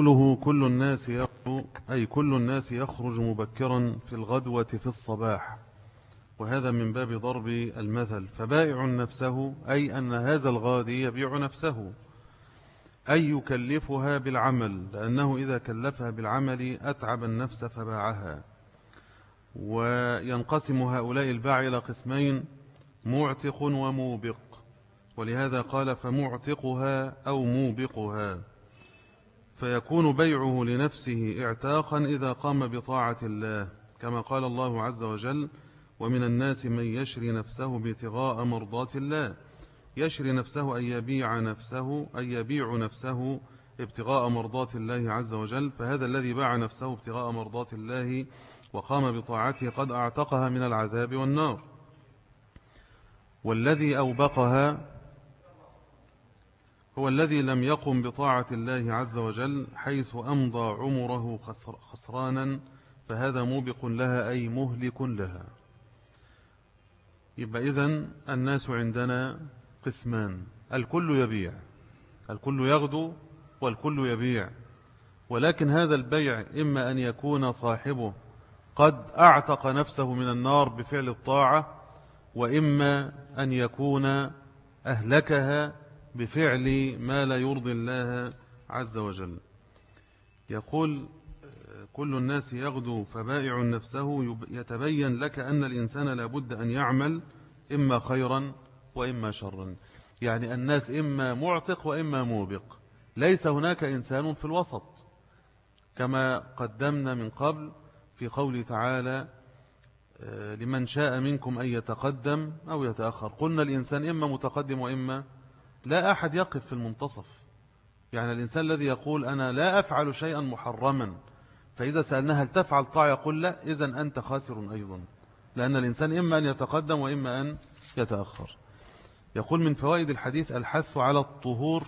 قوله كل الناس يخرج أي كل الناس يخرج مبكرا في الغدوة في الصباح. وهذا من باب ضرب المثل. فبائع نفسه أي أن هذا الغادي يبيع نفسه. أي يكلفها بالعمل لأنه إذا كلفها بالعمل أتعب النفس فباعها. وينقسم هؤلاء الباع إلى قسمين معتق وموبق. ولهذا قال فمعتقها أو موبقها. فيكون بيعه لنفسه اعتاقا إذا قام بطاعة الله كما قال الله عز وجل ومن الناس من يشري نفسه باتغاء مرضات الله يشري نفسه أن يبيع نفسه أن يبيع نفسه ابتغاء مرضات الله عز وجل فهذا الذي باع نفسه ابتغاء مرضات الله وقام بطاعته قد أعتقها من العذاب والنار. والذي أوبقها هو الذي لم يقم بطاعة الله عز وجل حيث أمضى عمره خسرانا فهذا موبق لها أي مهلك لها. يبقى إذن الناس عندنا قسمان. الكل يبيع الكل يغدو والكل يبيع. ولكن هذا البيع إما أن يكون صاحبه قد أعتق نفسه من النار بفعل الطاعة وإما أن يكون أهلكها بفعل ما لا يرضي الله عز وجل. يقول كل الناس يغدو فبائع نفسه يتبين لك أن الإنسان لابد أن يعمل إما خيرا وإما شرا. يعني الناس إما معتق وإما موبق. ليس هناك إنسان في الوسط. كما قدمنا من قبل في قوله تعالى آه، لمن شاء منكم أن يتقدم أو يتأخر. قلنا الإنسان إما متقدم وإما لا أحد يقف في المنتصف. يعني الإنسان الذي يقول أنا لا أفعل شيئا محرما فإذا سألناه هل تفعل طاع يقول لا إذا أنت خاسر أيضا. لأن الإنسان إما أن يتقدم وإما أن يتأخر. يقول من فوائد الحديث الحث على الطهور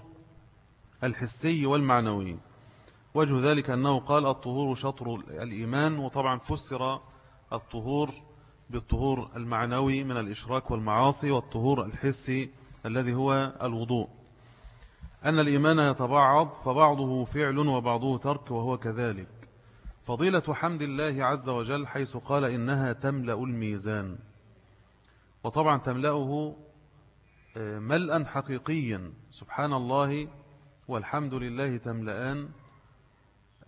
الحسي والمعنوي. وجه ذلك أنه قال الطهور شطر الإيمان وطبعا فسر الطهور بالطهور المعنوي من الإشراك والمعاصي والطهور الحسي الذي هو الوضوء. أن الإيمان يتبعض فبعضه فعل وبعضه ترك وهو كذلك. فضيلة حمد الله عز وجل حيث قال إنها تملأ الميزان. وطبعا تملأه آه، ملأ حقيقيا. سبحان الله والحمد لله تملأان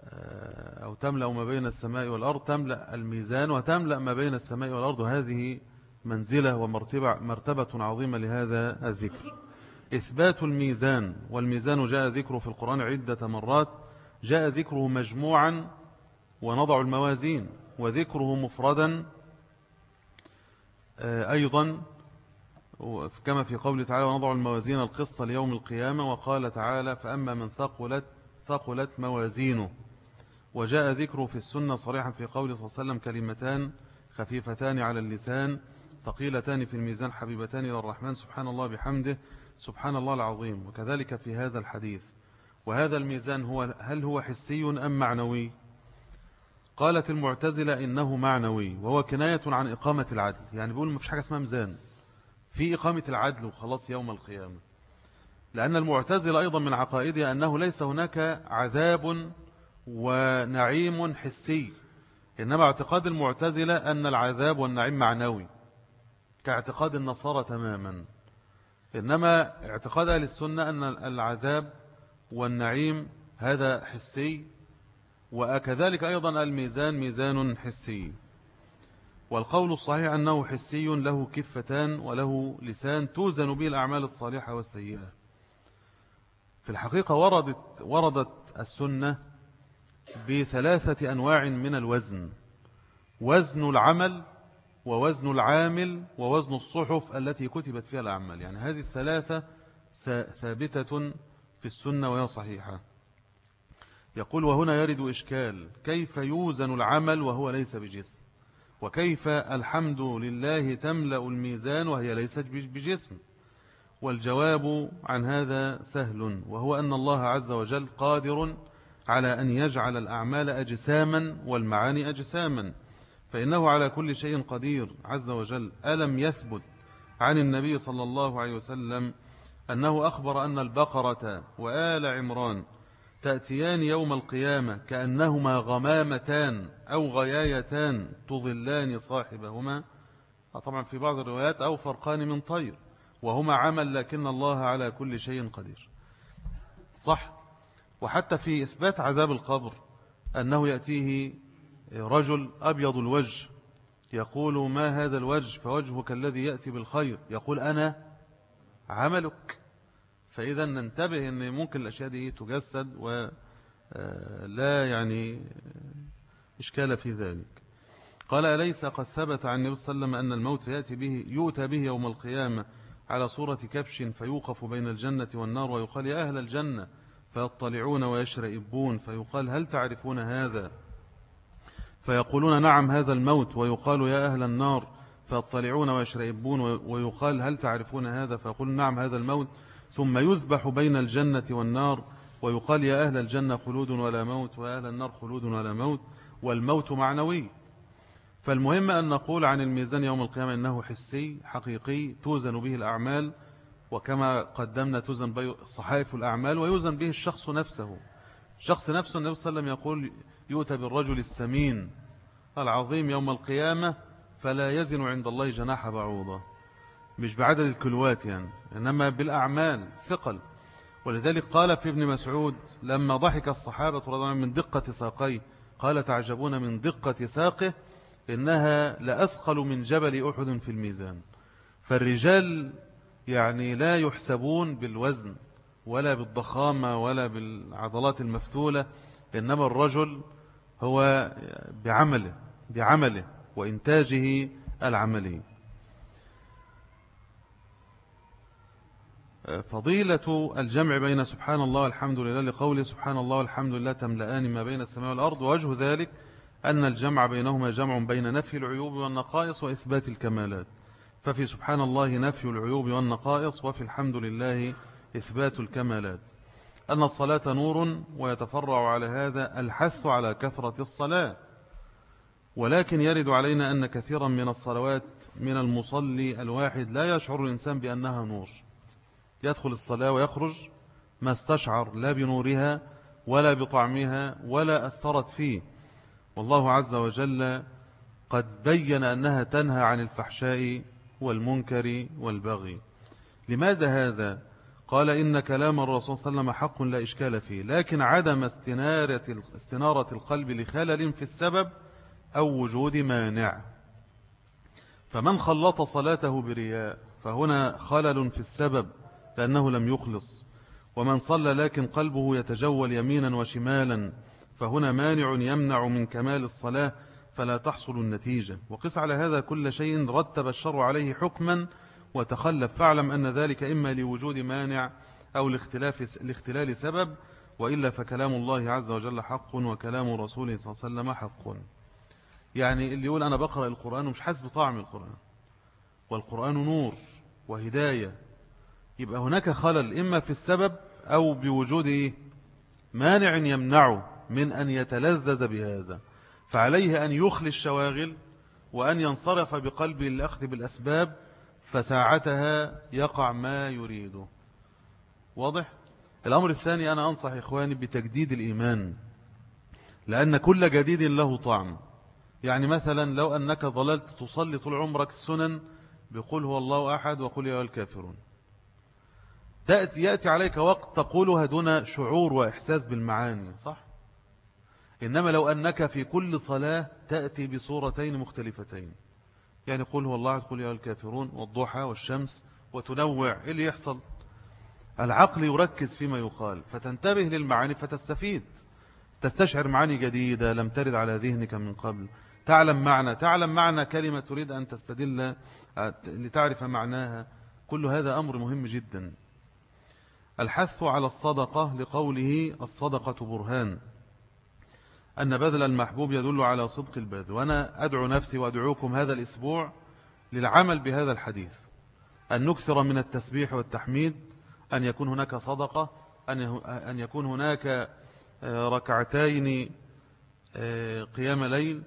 آه، أو تملأ ما بين السماء والأرض تملأ الميزان وتملأ ما بين السماء والأرض. هذه منزلة ومرتبة مرتبة عظيمة لهذا الذكر. إثبات الميزان والميزان جاء ذكره في القرآن عدة مرات جاء ذكره مجموعا ونضع الموازين وذكره مفردا آه، أيضا كما في قوله تعالى ونضع الموازين القسط ليوم القيامة وقال تعالى فأما من ثقلت ثقلت موازينه وجاء ذكره في السنة صريحا في قوله صلى الله عليه وسلم كلمتان خفيفتان على اللسان ثقيلتان في الميزان حبيبتان إلى الرحمن سبحان الله بحمده سبحان الله العظيم. وكذلك في هذا الحديث. وهذا الميزان هو هل هو حسي أم معنوي؟ قالت المعتزلة إنه معنوي وهو كناية عن إقامة العدل. يعني بيقول ما فيش حاجة اسمها ميزان. في إقامة العدل وخلاص يوم القيامة. لأن المعتزلة أيضا من عقائدها أنه ليس هناك عذاب ونعيم حسي. إنما اعتقاد المعتزلة أن العذاب والنعيم معنوي. كاعتقاد النصارى تماما. إنما اعتقاد أهل السنة أن العذاب والنعيم هذا حسي وكذلك أيضا الميزان ميزان حسي. والقول الصحيح أنه حسي له كفتان وله لسان توزن به الأعمال الصالحة والسيئة. في الحقيقة وردت, وردت السنة بثلاثة أنواع من الوزن. وزن العمل ووزن العامل ووزن الصحف التي كتبت فيها الأعمال. يعني هذه الثلاثة ثابتة في السنة وهي صحيحة. يقول وهنا يرد إشكال كيف يوزن العمل وهو ليس بجسم؟ وكيف الحمد لله تملأ الميزان وهي ليست بجسم؟ والجواب عن هذا سهل وهو أن الله عز وجل قادر على أن يجعل الأعمال أجساما والمعاني أجساما. فإنه على كل شيء قدير عز وجل. ألم يثبت عن النبي صلى الله عليه وسلم أنه أخبر أن البقرة وآل عمران تأتيان يوم القيامة كأنهما غمامتان أو غيايتان تظلان صاحبهما؟ طبعا في بعض الروايات أو فرقان من طير وهما عمل لكن الله على كل شيء قدير. صح؟ وحتى في إثبات عذاب القبر أنه يأتيه رجل أبيض الوجه يقول ما هذا الوجه فوجهك الذي يأتي بالخير يقول أنا عملك. فإذا ننتبه أن ممكن الأشياء دي تجسد ولا آه، يعني إشكال في ذلك. قال أليس قد ثبت عن النبي صلى الله عليه وسلم أن الموت يأتي به يؤتى به يوم القيامة على صورة كبش فيوقف بين الجنة والنار ويقال يا أهل الجنة فيطلعون ويشرئبون فيقال هل تعرفون هذا؟ فيقولون نعم هذا الموت ويقال يا أهل النار فيطلعون ويشرئبون ويقال هل تعرفون هذا؟ فيقولون نعم هذا الموت. ثم يذبح بين الجنة والنار ويقال يا أهل الجنة خلود ولا موت ويا أهل النار خلود ولا موت والموت معنوي. فالمهم أن نقول عن الميزان يوم القيامة إنه حسي حقيقي توزن به الأعمال وكما قدمنا توزن به صحائف الأعمال ويوزن به الشخص نفسه. شخص نفسه النبي صلى الله عليه وسلم يقول يؤتى بالرجل السمين العظيم يوم القيامة فلا يزن عند الله جناح بعوضة. مش بعدد الكلوات يعني إنما بالأعمال ثقل. ولذلك قال في ابن مسعود لما ضحك الصحابة رضي الله من دقة ساقيه قال تعجبون من دقة ساقه؟ إنها لأثقل من جبل أحد في الميزان. فالرجال يعني لا يحسبون بالوزن ولا بالضخامة ولا بالعضلات المفتولة إنما الرجل هو بعمله بعمله وإنتاجه العملي. فضيلة الجمع بين سبحان الله والحمد لله لقوله سبحان الله والحمد لله تملأان ما بين السماء والأرض ووجه ذلك أن الجمع بينهما جمع بين نفي العيوب والنقائص وإثبات الكمالات. ففي سبحان الله نفي العيوب والنقائص وفي الحمد لله إثبات الكمالات. أن الصلاة نور ويتفرع على هذا الحث على كثرة الصلاة. ولكن يرد علينا أن كثيرا من الصلوات من المصلي الواحد لا يشعر الإنسان بأنها نور. يدخل الصلاة ويخرج ما استشعر لا بنورها ولا بطعمها ولا أثرت فيه. والله عز وجل قد بين أنها تنهى عن الفحشاء والمنكر والبغي. لماذا هذا؟ قال إن كلام الرسول صلى الله عليه وسلم حق لا إشكال فيه لكن عدم استنارة, استنارة القلب لخلل في السبب أو وجود مانع. فمن خلط صلاته برياء فهنا خلل في السبب لأنه لم يخلص. ومن صلى لكن قلبه يتجول يمينا وشمالا فهنا مانع يمنع من كمال الصلاة فلا تحصل النتيجة. وقس على هذا كل شيء رتب الشرع عليه حكما وتخلف. فاعلم أن ذلك إما لوجود مانع أو لاختلاف لاختلال سبب وإلا فكلام الله عز وجل حق وكلام رسوله صلى الله عليه وسلم حق. يعني اللي يقول أنا بقرأ القرآن ومش حاسس بطعم القرآن. والقرآن نور وهداية. يبقى هناك خلل إما في السبب أو بوجود إيه؟ مانع يمنعه من أن يتلذذ بهذا. فعليه أن يخلي الشواغل وأن ينصرف بقلبه للأخذ بالأسباب فساعتها يقع ما يريده واضح؟ الأمر الثاني أنا أنصح إخواني بتجديد الإيمان لأن كل جديد له طعم يعني مثلا لو أنك ظللت تصلي طول عمرك السنن بقول هو الله أحد وقل يا الكافرون تأتي يأتي عليك وقت تقولها دون شعور وإحساس بالمعاني صح؟ إنما لو أنك في كل صلاة تأتي بصورتين مختلفتين يعني قل هو الله قل يا الكافرون والضحى والشمس وتنوع إيه اللي يحصل؟ العقل يركز فيما يقال فتنتبه للمعاني فتستفيد. تستشعر معاني جديدة لم ترد على ذهنك من قبل. تعلم معنى تعلم معنى كلمة تريد أن تستدل لتعرف معناها. كل هذا أمر مهم جدا. الحث على الصدقة لقوله الصدقة برهان. أن بذل المحبوب يدل على صدق البذل. وأنا أدعو نفسي وأدعوكم هذا الأسبوع للعمل بهذا الحديث. أن نكثر من التسبيح والتحميد أن يكون هناك صدقة أن يكون هناك آه، ركعتين آه، قيام ليل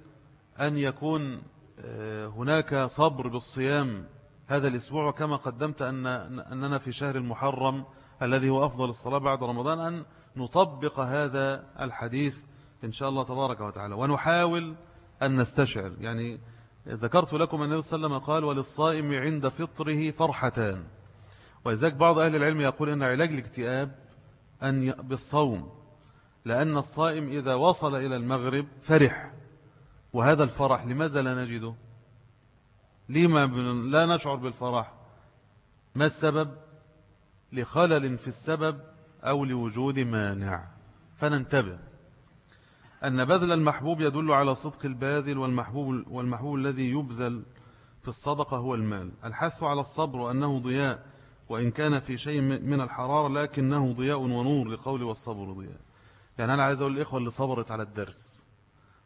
أن يكون آه، هناك صبر بالصيام هذا الأسبوع. وكما قدمت أن أننا في شهر المحرم الذي هو أفضل الصلاة بعد رمضان أن نطبق هذا الحديث إن شاء الله تبارك وتعالى. ونحاول أن نستشعر. يعني ذكرت لكم النبي صلى الله عليه وسلم قال وللصائم عند فطره فرحتان. ولذلك بعض أهل العلم يقول أن علاج الاكتئاب أن بالصوم لأن الصائم إذا وصل إلى المغرب فرح. وهذا الفرح لماذا لا نجده؟ لما لا نشعر بالفرح. ما السبب؟ لخلل في السبب أو لوجود مانع. فننتبه. أن بذل المحبوب يدل على صدق الباذل والمحبوب, والمحبوب الذي يبذل في الصدقة هو المال. الحث على الصبر أنه ضياء وإن كان في شيء من الحرارة لكنه ضياء ونور لقول والصبر ضياء. يعني أنا عايز أقول الإخوة اللي صبرت على الدرس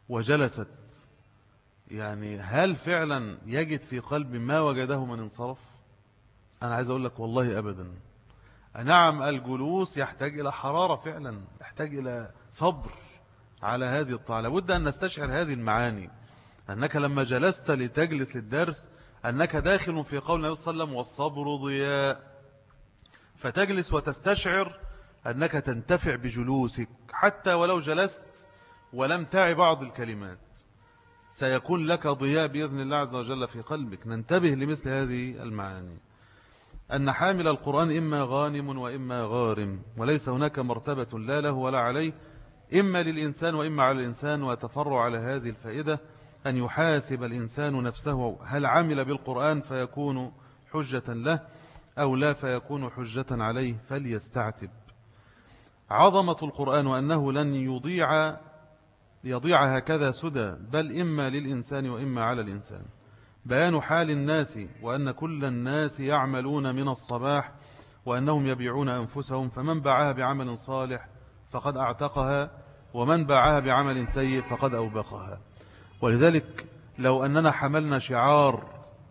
وجلست يعني هل فعلا يجد في قلب ما وجده من انصرف؟ أنا عايز أقول لك والله أبدا. نعم الجلوس يحتاج إلى حرارة فعلا يحتاج إلى صبر. على هذه الطاعة لابد أن نستشعر هذه المعاني. أنك لما جلست لتجلس للدرس أنك داخل في قول النبي صلى الله عليه وسلم والصبر ضياء. فتجلس وتستشعر أنك تنتفع بجلوسك. حتى ولو جلست ولم تعي بعض الكلمات سيكون لك ضياء بإذن الله عز وجل في قلبك. ننتبه لمثل هذه المعاني. أن حامل القرآن إما غانم وإما غارم وليس هناك مرتبة لا له ولا عليه. إما للإنسان وإما على الإنسان وتفرع على هذه الفائدة أن يحاسب الإنسان نفسه هل عمل بالقرآن فيكون حجة له أو لا فيكون حجة عليه فليستعتب. عظمة القرآن وأنه لن يضيع يضيع هكذا سدى بل إما للإنسان وإما على الإنسان. بيان حال الناس وأن كل الناس يعملون من الصباح وأنهم يبيعون أنفسهم فمن باعها بعمل صالح فقد أعتقها ومن باعها بعمل سيء فقد أوبقها. ولذلك لو أننا حملنا شعار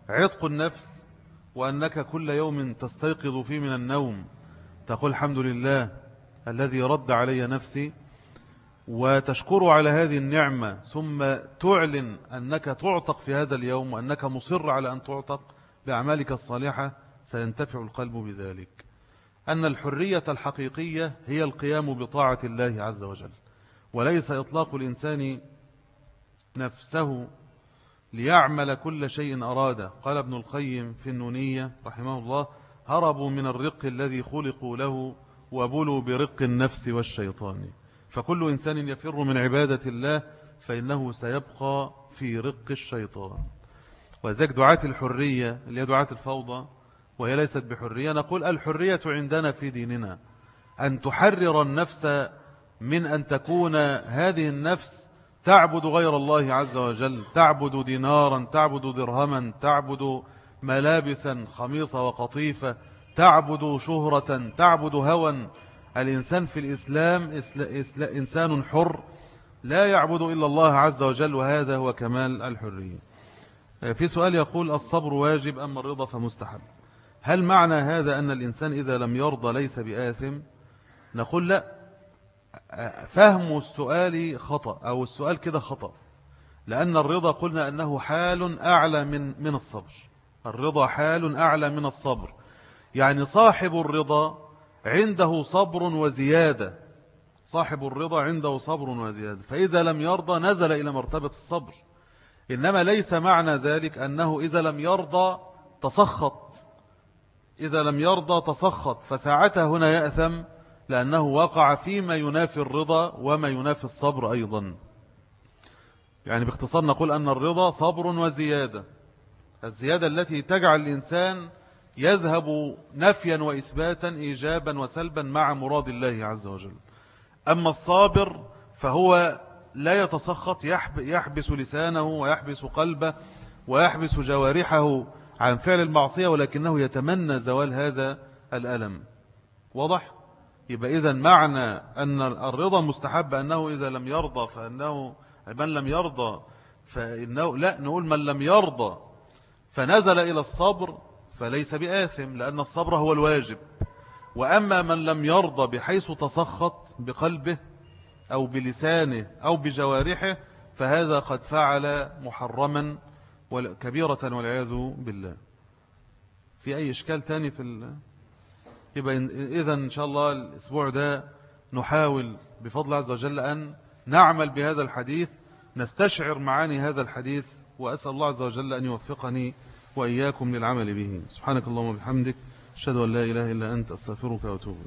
عتق النفس وأنك كل يوم تستيقظ فيه من النوم تقول الحمد لله الذي رد علي نفسي وتشكر على هذه النعمة ثم تعلن أنك تعتق في هذا اليوم وأنك مصر على أن تعتق بأعمالك الصالحة سينتفع القلب بذلك. أن الحرية الحقيقية هي القيام بطاعة الله عز وجل. وليس إطلاق الإنسان نفسه ليعمل كل شيء أراد قال ابن القيم في النونية رحمه الله هربوا من الرق الذي خلقوا له وبلوا برق النفس والشيطان. فكل إنسان يفر من عبادة الله فإنه سيبقى في رق الشيطان. وذلك دعاة الحرية اللي هي دعاة الفوضى وهي ليست بحرية. نقول الحرية عندنا في ديننا أن تحرر النفس من أن تكون هذه النفس تعبد غير الله عز وجل تعبد دينارا تعبد درهما تعبد ملابسا خميصة وقطيفة تعبد شهرة تعبد هوى. الإنسان في الإسلام إنسان حر لا يعبد إلا الله عز وجل وهذا هو كمال الحرية. في سؤال يقول الصبر واجب أما الرضا فمستحب؟ هل معنى هذا أن الإنسان إذا لم يرضى ليس بآثم؟ نقول لا. فهم السؤال خطأ أو السؤال كده خطأ. لأن الرضا قلنا أنه حال أعلى من من الصبر. الرضا حال أعلى من الصبر. يعني صاحب الرضا عنده صبر وزيادة. صاحب الرضا عنده صبر وزيادة. فإذا لم يرضى نزل إلى مرتبة الصبر. إنما ليس معنى ذلك أنه إذا لم يرضى تسخط. إذا لم يرضى تسخط. فساعتها هنا يأثم لأنه وقع فيما ينافي الرضا وما ينافي الصبر أيضا. يعني باختصار نقول أن الرضا صبر وزيادة. الزيادة التي تجعل الإنسان يذهب نفيا وإثباتا إيجابا وسلبا مع مراد الله عز وجل. أما الصابر فهو لا يتسخط يحبس لسانه ويحبس قلبه ويحبس جوارحه عن فعل المعصية ولكنه يتمنى زوال هذا الألم. واضح؟ يبقى إذا معنى أن الرضا مستحب أنه إذا لم يرضى فأنه من لم يرضى فإنه لا نقول من لم يرضى فنزل إلى الصبر فليس بآثم لأن الصبر هو الواجب. وأما من لم يرضى بحيث تسخط بقلبه أو بلسانه أو بجوارحه فهذا قد فعل محرما كبيرة والعياذ بالله. في أي إشكال تاني في ال... يبقى إذا إن شاء الله الأسبوع ده نحاول بفضل عز وجل أن نعمل بهذا الحديث نستشعر معاني هذا الحديث وأسأل الله عز وجل أن يوفقني وإياكم للعمل به. سبحانك اللهم وبحمدك أشهد أن لا إله إلا أنت أستغفرك وأتوب